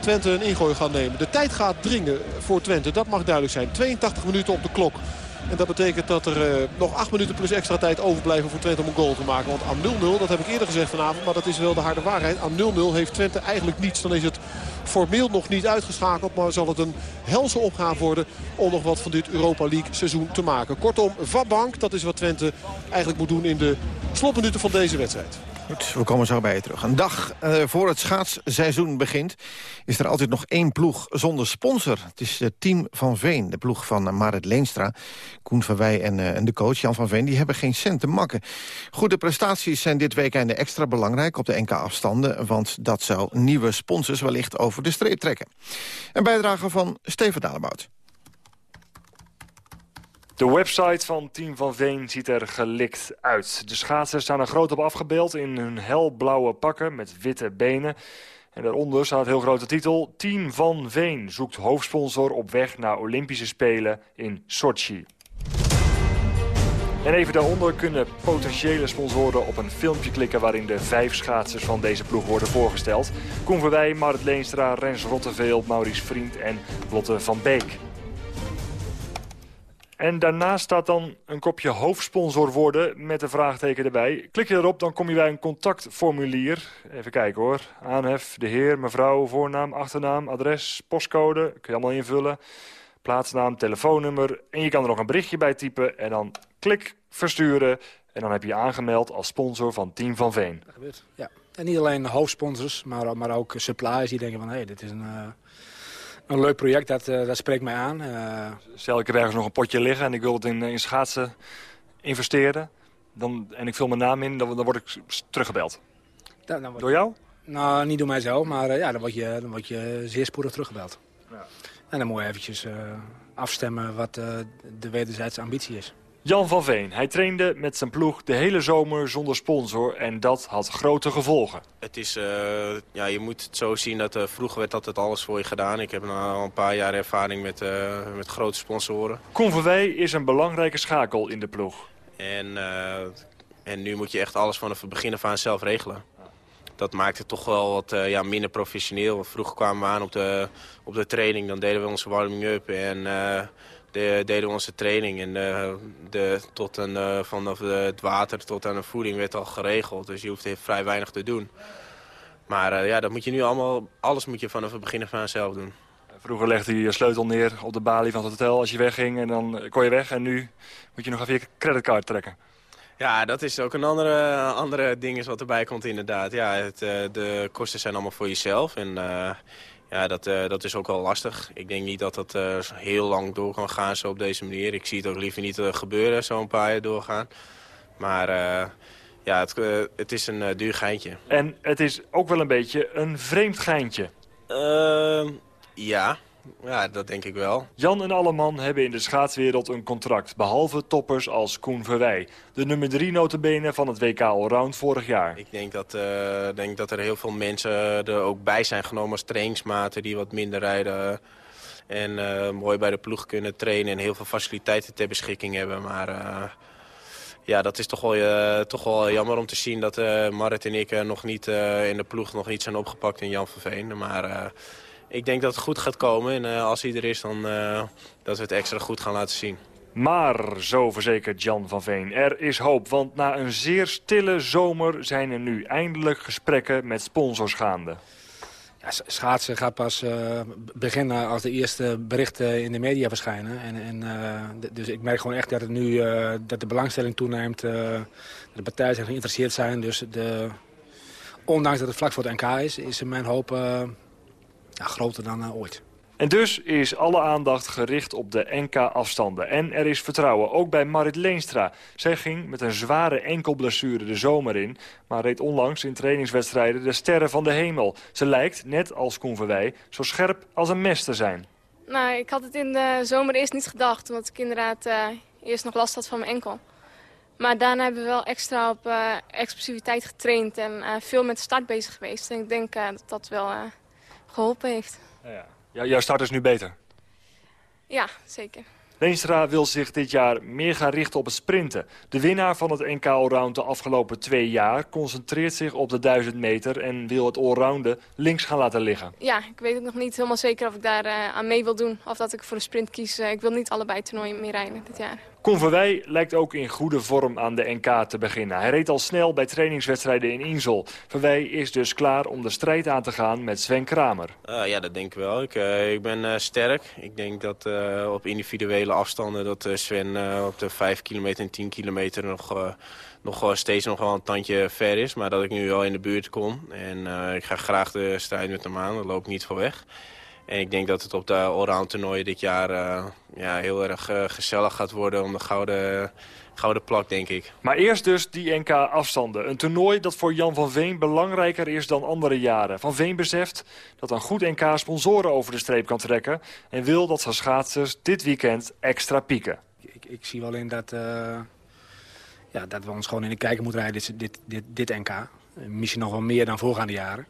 Twente een ingooi gaan nemen. De tijd gaat dringen voor Twente. Dat mag duidelijk zijn. 82 minuten op de klok. En dat betekent dat er uh, nog 8 minuten plus extra tijd overblijven voor Twente om een goal te maken. Want aan 0-0, dat heb ik eerder gezegd vanavond, maar dat is wel de harde waarheid. Aan 0-0 heeft Twente eigenlijk niets. Dan is het formeel nog niet uitgeschakeld. Maar zal het een helse opgave worden om nog wat van dit Europa League seizoen te maken. Kortom, Vabank, dat is wat Twente eigenlijk moet doen in de slotminuten van deze wedstrijd. Goed, we komen zo bij je terug. Een dag uh, voor het schaatsseizoen begint... is er altijd nog één ploeg zonder sponsor. Het is het team van Veen, de ploeg van Marit Leenstra. Koen van Wij en, uh, en, de coach Jan van Veen... die hebben geen cent te makken. Goede prestaties zijn dit weekend extra belangrijk op de NK-afstanden... want dat zou nieuwe sponsors wellicht over de streep trekken. Een bijdrage van Steven Dalebout. De website van Team van Veen ziet er gelikt uit. De schaatsers staan er groot op afgebeeld in hun helblauwe pakken met witte benen. En daaronder staat heel grote titel... Team van Veen zoekt hoofdsponsor op weg naar Olympische Spelen in Sochi. En even daaronder kunnen potentiële sponsoren op een filmpje klikken... waarin de vijf schaatsers van deze ploeg worden voorgesteld. Koen Verwij, Marit Leenstra, Rens Rotteveel, Maurice Vriend en Lotte van Beek. En daarnaast staat dan een kopje hoofdsponsor worden met een vraagteken erbij. Klik je erop, dan kom je bij een contactformulier. Even kijken hoor. Aanhef, de heer, mevrouw, voornaam, achternaam, adres, postcode. Kun je allemaal invullen. Plaatsnaam, telefoonnummer. En je kan er nog een berichtje bij typen. En dan klik, versturen. En dan heb je je aangemeld als sponsor van Team van Veen. Dat gebeurt, ja. En niet alleen hoofdsponsors, maar, maar ook suppliers die denken van... hé, hey, dit is een... Uh een leuk project, dat, uh, dat spreekt mij aan. Uh... Stel, ik heb ergens nog een potje liggen en ik wil het in, in schaatsen investeren. Dan, en ik vul mijn naam in, dan, dan word ik teruggebeld. Dan, dan door jou? Nou, niet door mijzelf, maar uh, ja, dan, word je, dan word je zeer spoedig teruggebeld. Ja. En dan moet je eventjes afstemmen wat de wederzijdse ambitie is. Jan van Veen. Hij trainde met zijn ploeg de hele zomer zonder sponsor en dat had grote gevolgen. Het is, uh, ja, je moet het zo zien dat uh, vroeger werd altijd alles voor je gedaan. Ik heb al een paar jaar ervaring met, uh, met grote sponsoren. Koen van Wij is een belangrijke schakel in de ploeg. En, en nu moet je echt alles vanaf het begin af aan zelf regelen. Dat maakt het toch wel wat ja, minder professioneel. Vroeger kwamen we aan op de, op de training, dan deden we onze warming-up en de, deden we onze training. En de, de, tot een, uh, vanaf het water tot aan de voeding werd al geregeld. Dus je hoeft vrij weinig te doen. Maar ja, dat moet je nu allemaal, alles moet je vanaf het begin af aan zelf doen. Vroeger legde je je sleutel neer op de balie van het hotel als je wegging. En dan kon je weg. En nu moet je nog even je creditcard trekken. Ja, dat is ook een andere, andere ding wat erbij komt inderdaad. Ja, het, de kosten zijn allemaal voor jezelf. En ja, dat, uh, dat is ook wel lastig. Ik denk niet dat dat uh, heel lang door kan gaan zo op deze manier. Ik zie het ook liever niet uh, gebeuren, zo een paar jaar doorgaan. Maar ja, het, het is een duur geintje. En het is ook wel een beetje een vreemd geintje. Ehm, ja, ja, dat denk ik wel. Jan en Alleman hebben in de schaatswereld een contract. Behalve toppers als Koen Verwij. De nummer drie notabene van het WK Allround vorig jaar. Ik denk dat, uh, denk dat er heel veel mensen er ook bij zijn genomen als trainingsmaten... die wat minder rijden en uh, mooi bij de ploeg kunnen trainen... en heel veel faciliteiten ter beschikking hebben. Maar uh, ja, dat is toch wel, toch wel jammer om te zien dat Marit en ik nog niet in de ploeg nog niet zijn opgepakt in Jan van Veen. Maar ik denk dat het goed gaat komen. En uh, als hij er is, dan uh, dat we het extra goed gaan laten zien. Maar, zo verzekert Jan van Veen, er is hoop. Want na een zeer stille zomer zijn er nu eindelijk gesprekken met sponsors gaande. Ja, schaatsen gaat pas uh, beginnen als de eerste berichten in de media verschijnen. En, en, dus ik merk gewoon echt dat, het nu, dat de belangstelling toeneemt. de partijen zijn geïnteresseerd zijn. Dus de, ondanks dat het vlak voor het NK is, is mijn hoop ja, groter dan ooit. En dus is alle aandacht gericht op de NK-afstanden. En er is vertrouwen, ook bij Marit Leenstra. Zij ging met een zware enkelblessure de zomer in... maar reed onlangs in trainingswedstrijden de sterren van de hemel. Ze lijkt, net als Koen zo scherp als een mes te zijn. Nou, ik had het in de zomer eerst niet gedacht... omdat ik inderdaad uh, eerst nog last had van mijn enkel. Maar daarna hebben we wel extra op uh, explosiviteit getraind... en uh, veel met de start bezig geweest. En ik denk dat dat wel geholpen heeft. Ja. Ja, jouw start is nu beter? Ja, zeker. Leenstra wil zich dit jaar meer gaan richten op het sprinten. De winnaar van het NK Allround de afgelopen twee jaar... concentreert zich op de 1000 meter en wil het allrounden links gaan laten liggen. Ja, ik weet het nog niet helemaal zeker of ik daar uh, aan mee wil doen... of dat ik voor de sprint kies. Uh, ik wil niet allebei toernooien meer rijden dit jaar. Koen Verwij lijkt ook in goede vorm aan de NK te beginnen. Hij reed al snel bij trainingswedstrijden in Insel. Verwij is dus klaar om de strijd aan te gaan met Sven Kramer. Uh, ja, dat denk ik wel. Ik, uh, ik ben uh, sterk. Ik denk dat op individuele afstanden dat Sven op de 5 kilometer en 10 kilometer nog, nog steeds nog wel een tandje ver is. Maar dat ik nu wel in de buurt kom. En ik ga graag de strijd met hem aan. Daar loop ik niet voor weg. En ik denk dat het op de allround toernooien dit jaar uh, ja, heel erg uh, gezellig gaat worden om de gouden, gouden plak, denk ik. Maar eerst dus die NK-afstanden. Een toernooi dat voor Jan van Veen belangrijker is dan andere jaren. Van Veen beseft dat een goed NK sponsoren over de streep kan trekken... en wil dat zijn schaatsers dit weekend extra pieken. Ik, ik zie wel in dat, uh, ja, dat we ons gewoon in de kijker moeten rijden, dit, dit, dit, dit NK. Misschien nog wel meer dan voorgaande jaren.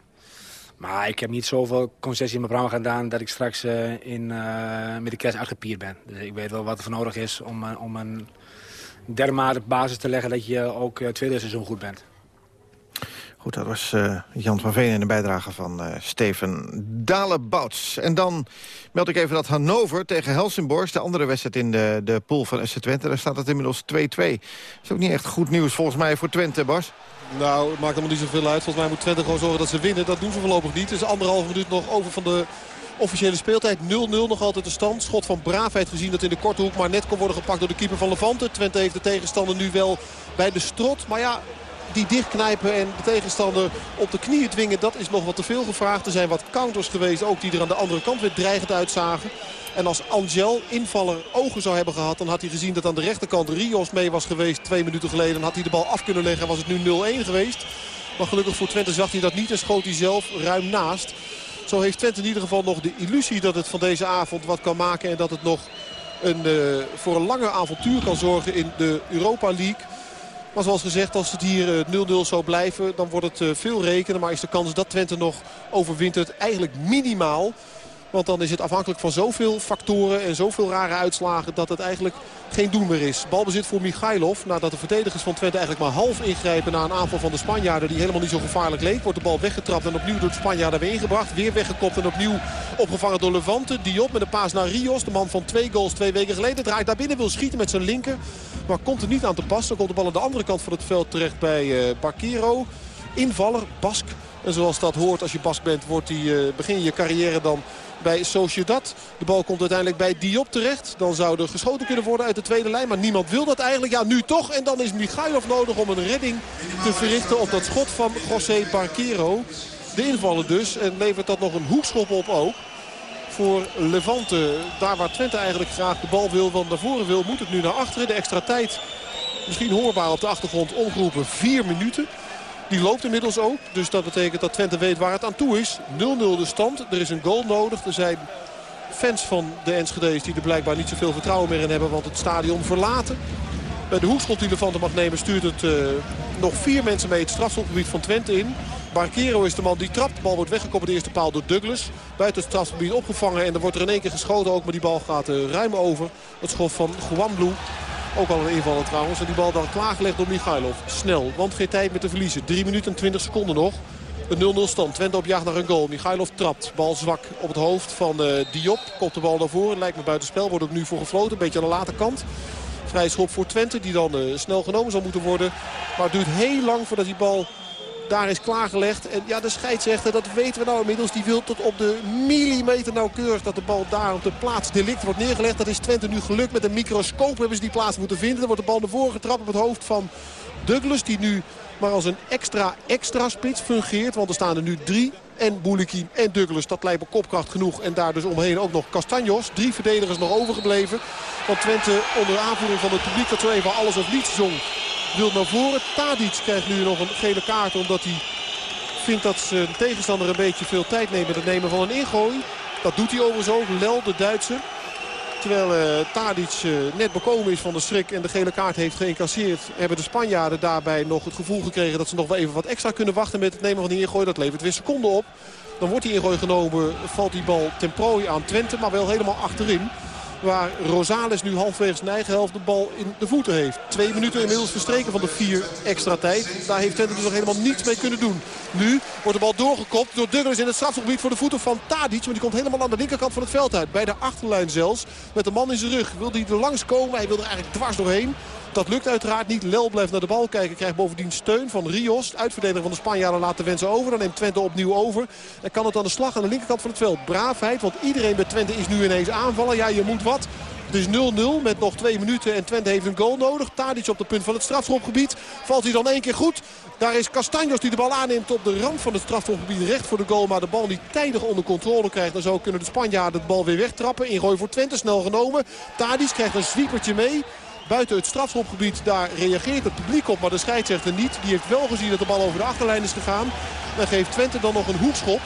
Maar ik heb niet zoveel concessie in mijn programma gedaan... dat ik straks uh, in, uh, met de kerst uitgepierd ben. Dus ik weet wel wat er voor nodig is om, uh, om een dermate basis te leggen... dat je ook tweede seizoen goed bent. Goed, dat was Jan van Veen in de bijdrage van Steven Dalebouts. En dan meld ik even dat Hannover tegen Helsingborg... de andere wedstrijd in de, de pool van SC Twente... daar staat het inmiddels 2-2. Dat is ook niet echt goed nieuws volgens mij voor Twente, Bas. Nou, het maakt helemaal niet zoveel uit. Volgens mij moet Twente gewoon zorgen dat ze winnen. Dat doen ze voorlopig niet. Het is anderhalve minuut nog over van de officiële speeltijd. 0-0 nog altijd de stand. Schot van Braafheid gezien dat in de korte hoek maar net kon worden gepakt door de keeper van Levante. Twente heeft de tegenstander nu wel bij de strot. Maar ja, die dichtknijpen en de tegenstander op de knieën dwingen, dat is nog wat te veel gevraagd. Er zijn wat counters geweest, ook die er aan de andere kant weer dreigend uitzagen. En als Angel invaller ogen zou hebben gehad... dan had hij gezien dat aan de rechterkant Rios mee was geweest twee minuten geleden. Dan had hij de bal af kunnen leggen was het nu 0-1 geweest. Maar gelukkig voor Twente zag hij dat niet en schoot hij zelf ruim naast. Zo heeft Twente in ieder geval nog de illusie dat het van deze avond wat kan maken. En dat het nog een, uh, voor een langer avontuur kan zorgen in de Europa League. Maar zoals gezegd, als het hier 0-0 uh, zou blijven, dan wordt het uh, veel rekenen. Maar is de kans dat Twente nog overwint het eigenlijk minimaal. Want dan is het afhankelijk van zoveel factoren en zoveel rare uitslagen dat het eigenlijk geen doen meer is. Balbezit voor Michailov. Nadat de verdedigers van Twente eigenlijk maar half ingrijpen na een aanval van de Spanjaarden. Die helemaal niet zo gevaarlijk leek. Wordt de bal weggetrapt en opnieuw door de Spanjaarden weer ingebracht. Weer weggekopt en opnieuw opgevangen door Levante. Diop met een paas naar Rios. De man van twee goals twee weken geleden. Draait daar binnen, wil schieten met zijn linker. Maar komt er niet aan te passen. Dan komt de bal aan de andere kant van het veld terecht bij uh, Barquero. Invaller, Bask. En zoals dat hoort als je Bask bent, wordt die, uh, begin je carrière dan bij Sociedad. De bal komt uiteindelijk bij Diop terecht. Dan zou er geschoten kunnen worden uit de tweede lijn. Maar niemand wil dat eigenlijk. Ja, nu toch. En dan is Michailov nodig om een redding te verrichten op dat schot van José Barquero. De invallen dus. En levert dat nog een hoekschop op ook. Voor Levante. Daar waar Twente eigenlijk graag de bal wil. Want naar voren wil moet het nu naar achteren. De extra tijd misschien hoorbaar op de achtergrond omgeroepen. Vier minuten. Die loopt inmiddels ook. Dus dat betekent dat Twente weet waar het aan toe is. 0-0 de stand. Er is een goal nodig. Er zijn fans van de Enschede's die er blijkbaar niet zoveel vertrouwen meer in hebben. Want het stadion verlaten. Bij de hoekschot die Levante mag nemen stuurt het uh, nog vier mensen mee het strafschopgebied van Twente in. Barquero is de man die trapt. De bal wordt weggekomen op de eerste paal door Douglas. Buiten het strafgebied opgevangen en er wordt er in één keer geschoten ook. Maar die bal gaat uh, ruim over. Het schot van Juan ook al een invaller trouwens. En die bal dan klaargelegd door Michailov. Snel, want geen tijd meer te verliezen. 3 minuten en 20 seconden nog. Een 0-0 stand. Twente op jacht naar een goal. Michailov trapt. Bal zwak op het hoofd van uh, Diop. Komt de bal naar voren. Lijkt me buitenspel. Wordt ook nu voor gefloten. Een beetje aan de late kant. Vrij schop voor Twente. Die dan uh, snel genomen zal moeten worden. Maar het duurt heel lang voordat die bal daar is klaargelegd. En ja, de scheidsrechter, dat weten we nou inmiddels. Die wil tot op de millimeter nauwkeurig dat de bal daar op de plaats delict wordt neergelegd. Dat is Twente nu gelukt. Met een microscoop hebben ze die plaats moeten vinden. Dan wordt de bal naar voren getrapt op het hoofd van Douglas. Die nu maar als een extra extra spits fungeert. Want er staan er nu drie en Boulikin en Douglas. Dat lijkt me kopkracht genoeg. En daar dus omheen ook nog Castanjos. Drie verdedigers nog overgebleven. Want Twente onder aanvoering van het publiek dat zo even alles of niets zong. Wil naar voren. Tadic krijgt nu nog een gele kaart omdat hij vindt dat zijn tegenstander een beetje veel tijd neemt met het nemen van een ingooi. Dat doet hij overigens ook. Lel, de Duitser. Terwijl uh, Tadic uh, net bekomen is van de schrik en de gele kaart heeft geïncasseerd... hebben de Spanjaarden daarbij nog het gevoel gekregen dat ze nog wel even wat extra kunnen wachten met het nemen van die ingooi. Dat levert weer seconden op. Dan wordt die ingooi genomen, valt die bal ten prooi aan Twente, maar wel helemaal achterin. Waar Rosales nu halfwegs zijn helft de bal in de voeten heeft. Twee minuten inmiddels verstreken van de vier extra tijd. Daar heeft Twente dus nog helemaal niets mee kunnen doen. Nu wordt de bal doorgekopt door Douglas in het strafgebied voor de voeten van Tadic. Maar die komt helemaal aan de linkerkant van het veld uit. Bij de achterlijn zelfs. Met de man in zijn rug. Wil hij er langs komen. Hij wil er eigenlijk dwars doorheen. Dat lukt uiteraard niet. Lel blijft naar de bal kijken. Krijgt bovendien steun van Rios. Uitverdediger van de Spanjaarden laat de wensen over. Dan neemt Twente opnieuw over. En kan het aan de slag aan de linkerkant van het veld. Braafheid. Want iedereen bij Twente is nu ineens aanvallen. Ja, je moet wat. Het is 0-0 met nog twee minuten en Twente heeft een goal nodig. Tadic op de punt van het strafschopgebied. Valt hij dan één keer goed. Daar is Castanjos die de bal aanneemt op de rand van het strafschopgebied. Recht voor de goal, maar de bal niet tijdig onder controle krijgt. Dan zo kunnen de Spanjaarden de bal weer wegtrappen. Ingooi voor Twente, snel genomen. Tadic krijgt een zwiepertje mee. Buiten het strafschopgebied, daar reageert het publiek op. Maar de scheidsrechter niet. Die heeft wel gezien dat de bal over de achterlijn is gegaan. Dan geeft Twente dan nog een hoekschop.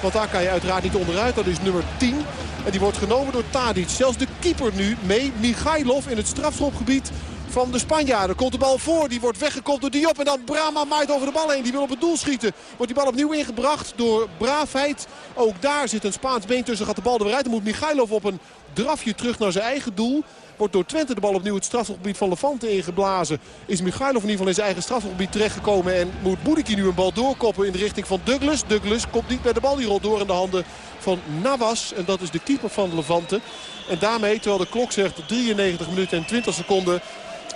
Want daar kan je uiteraard niet onderuit. Dat is nummer 10. En die wordt genomen door Tadic. Zelfs de keeper nu mee. Michailov in het strafschopgebied van de Spanjaarden. Komt de bal voor. Die wordt weggekopt door Diop. En dan Brama maait over de bal heen. Die wil op het doel schieten. Wordt die bal opnieuw ingebracht door Braafheid. Ook daar zit een Spaans been tussen. Gaat de bal er weer uit. Dan moet Michailov op een drafje terug naar zijn eigen doel. Wordt door Twente de bal opnieuw het strafgebied van Levante ingeblazen. Is Michailov in ieder geval in zijn eigen strafgebied terechtgekomen. En moet Boediki nu een bal doorkoppen in de richting van Douglas. Douglas komt niet bij de bal. Die rolt door in de handen van Navas. En dat is de keeper van Levante. En daarmee, terwijl de klok zegt 93 minuten en 20 seconden...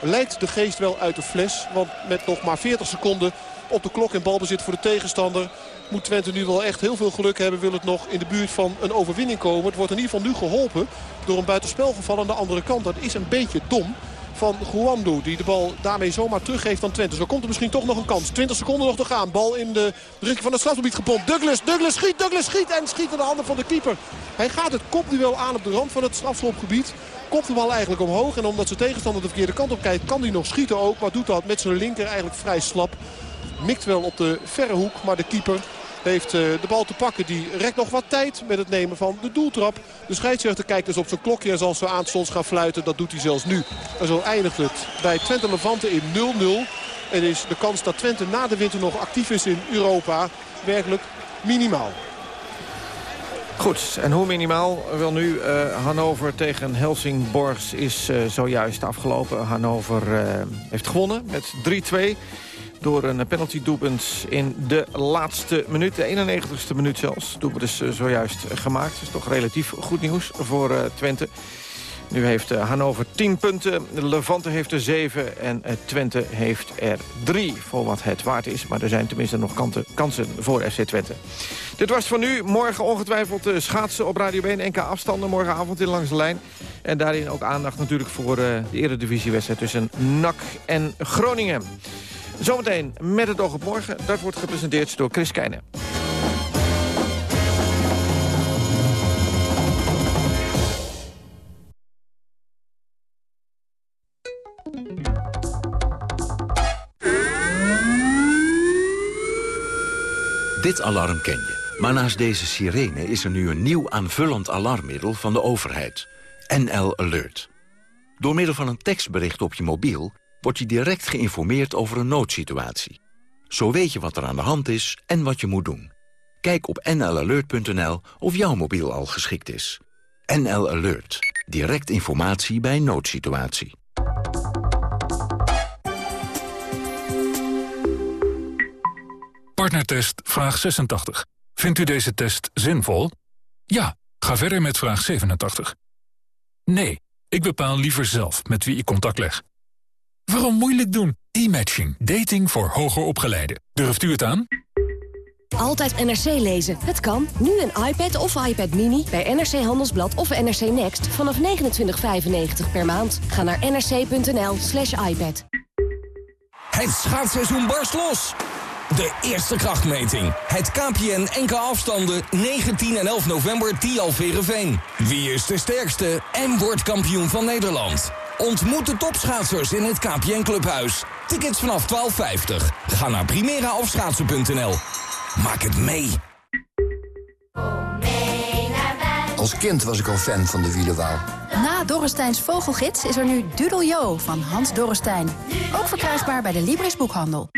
lijkt de geest wel uit de fles. Want met nog maar 40 seconden op de klok en balbezit voor de tegenstander... moet Twente nu wel echt heel veel geluk hebben. Wil het nog in de buurt van een overwinning komen. Het wordt in ieder geval nu geholpen door een buitenspelgeval aan de andere kant. Dat is een beetje dom van Guandu. Die de bal daarmee zomaar teruggeeft aan Twente. Zo komt er misschien toch nog een kans. 20 seconden nog te gaan. Bal in de richting van het strafgebied gepompt. Douglas, Douglas schiet, Douglas schiet. En schiet in de handen van de keeper. Hij gaat het kopduel aan op de rand van het strafschopgebied. Kopt de bal eigenlijk omhoog. En omdat zijn tegenstander de verkeerde kant op kijkt, kan hij nog schieten ook. Maar doet dat met zijn linker eigenlijk vrij slap. Mikt wel op de verre hoek, maar de keeper heeft de bal te pakken. Die rekt nog wat tijd met het nemen van de doeltrap. De scheidsrechter kijkt dus op zijn klokje en zal zo aanstonds gaan fluiten. Dat doet hij zelfs nu. En zo eindigt het bij Twente Levante in 0-0. En is de kans dat Twente na de winter nog actief is in Europa werkelijk minimaal. Goed, en hoe minimaal? Wel nu, uh, Hannover tegen Helsingborgs is uh, zojuist afgelopen. Hannover heeft gewonnen met 3-2 door een penalty doelpunt in de laatste minuut. De 91ste minuut zelfs. Doelpunt is zojuist gemaakt. Dat is toch relatief goed nieuws voor Twente. Nu heeft Hannover 10 punten, Levante heeft er 7 en Twente heeft er 3. Voor wat het waard is, maar er zijn tenminste nog kanten, kansen voor FC Twente. Dit was van nu. Morgen ongetwijfeld schaatsen op Radio 1. NK afstanden morgenavond in Langs de Lijn. En daarin ook aandacht natuurlijk voor de eredivisiewedstrijd tussen NAC en Groningen. Zometeen met het oog op morgen. Dat wordt gepresenteerd door Chris Keijnen. Dit alarm ken je. Maar naast deze sirene is er nu een nieuw aanvullend alarmmiddel van de overheid. NL Alert. Door middel van een tekstbericht op je mobiel wordt je direct geïnformeerd over een noodsituatie. Zo weet je wat er aan de hand is en wat je moet doen. Kijk op nlalert.nl of jouw mobiel al geschikt is. NL Alert. Direct informatie bij noodsituatie. Partnertest vraag 86. Vindt u deze test zinvol? Ja, ga verder met vraag 87. Nee, ik bepaal liever zelf met wie ik contact leg. Waarom moeilijk doen? E-matching. Dating voor hoger opgeleiden. Durft u het aan? Altijd NRC lezen. Het kan. Nu een iPad of iPad Mini bij NRC Handelsblad of NRC Next vanaf 29,95 per maand. Ga naar nrc.nl slash iPad. Het schaatsseizoen barst los. De eerste krachtmeting. Het KPN NK afstanden 19 en 11 november Tialverenveen. Wie is de sterkste en wordt kampioen van Nederland? Ontmoet de topschaatsers in het KPN Clubhuis. Tickets vanaf 12,50. Ga naar primeraofschaatsen.nl. Maak het mee. Als kind was ik al fan van de wielenwouw. Na Dorresteins Vogelgids is er nu Dudeljo van Hans Dorrestein. Ook verkrijgbaar bij de Libris Boekhandel.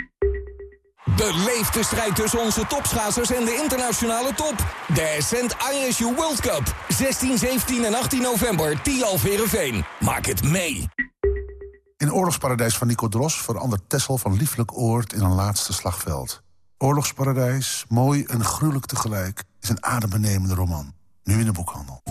Beleef de strijd tussen onze topschaatsers en de internationale top. De Ascent ISU World Cup. 16, 17 en 18 november, Tialverenveen. Maak het mee. In Oorlogsparadijs van Nico Dros verandert Tessel van lieflijk oord in een laatste slagveld. Oorlogsparadijs, mooi en gruwelijk tegelijk, is een adembenemende roman. Nu in de boekhandel.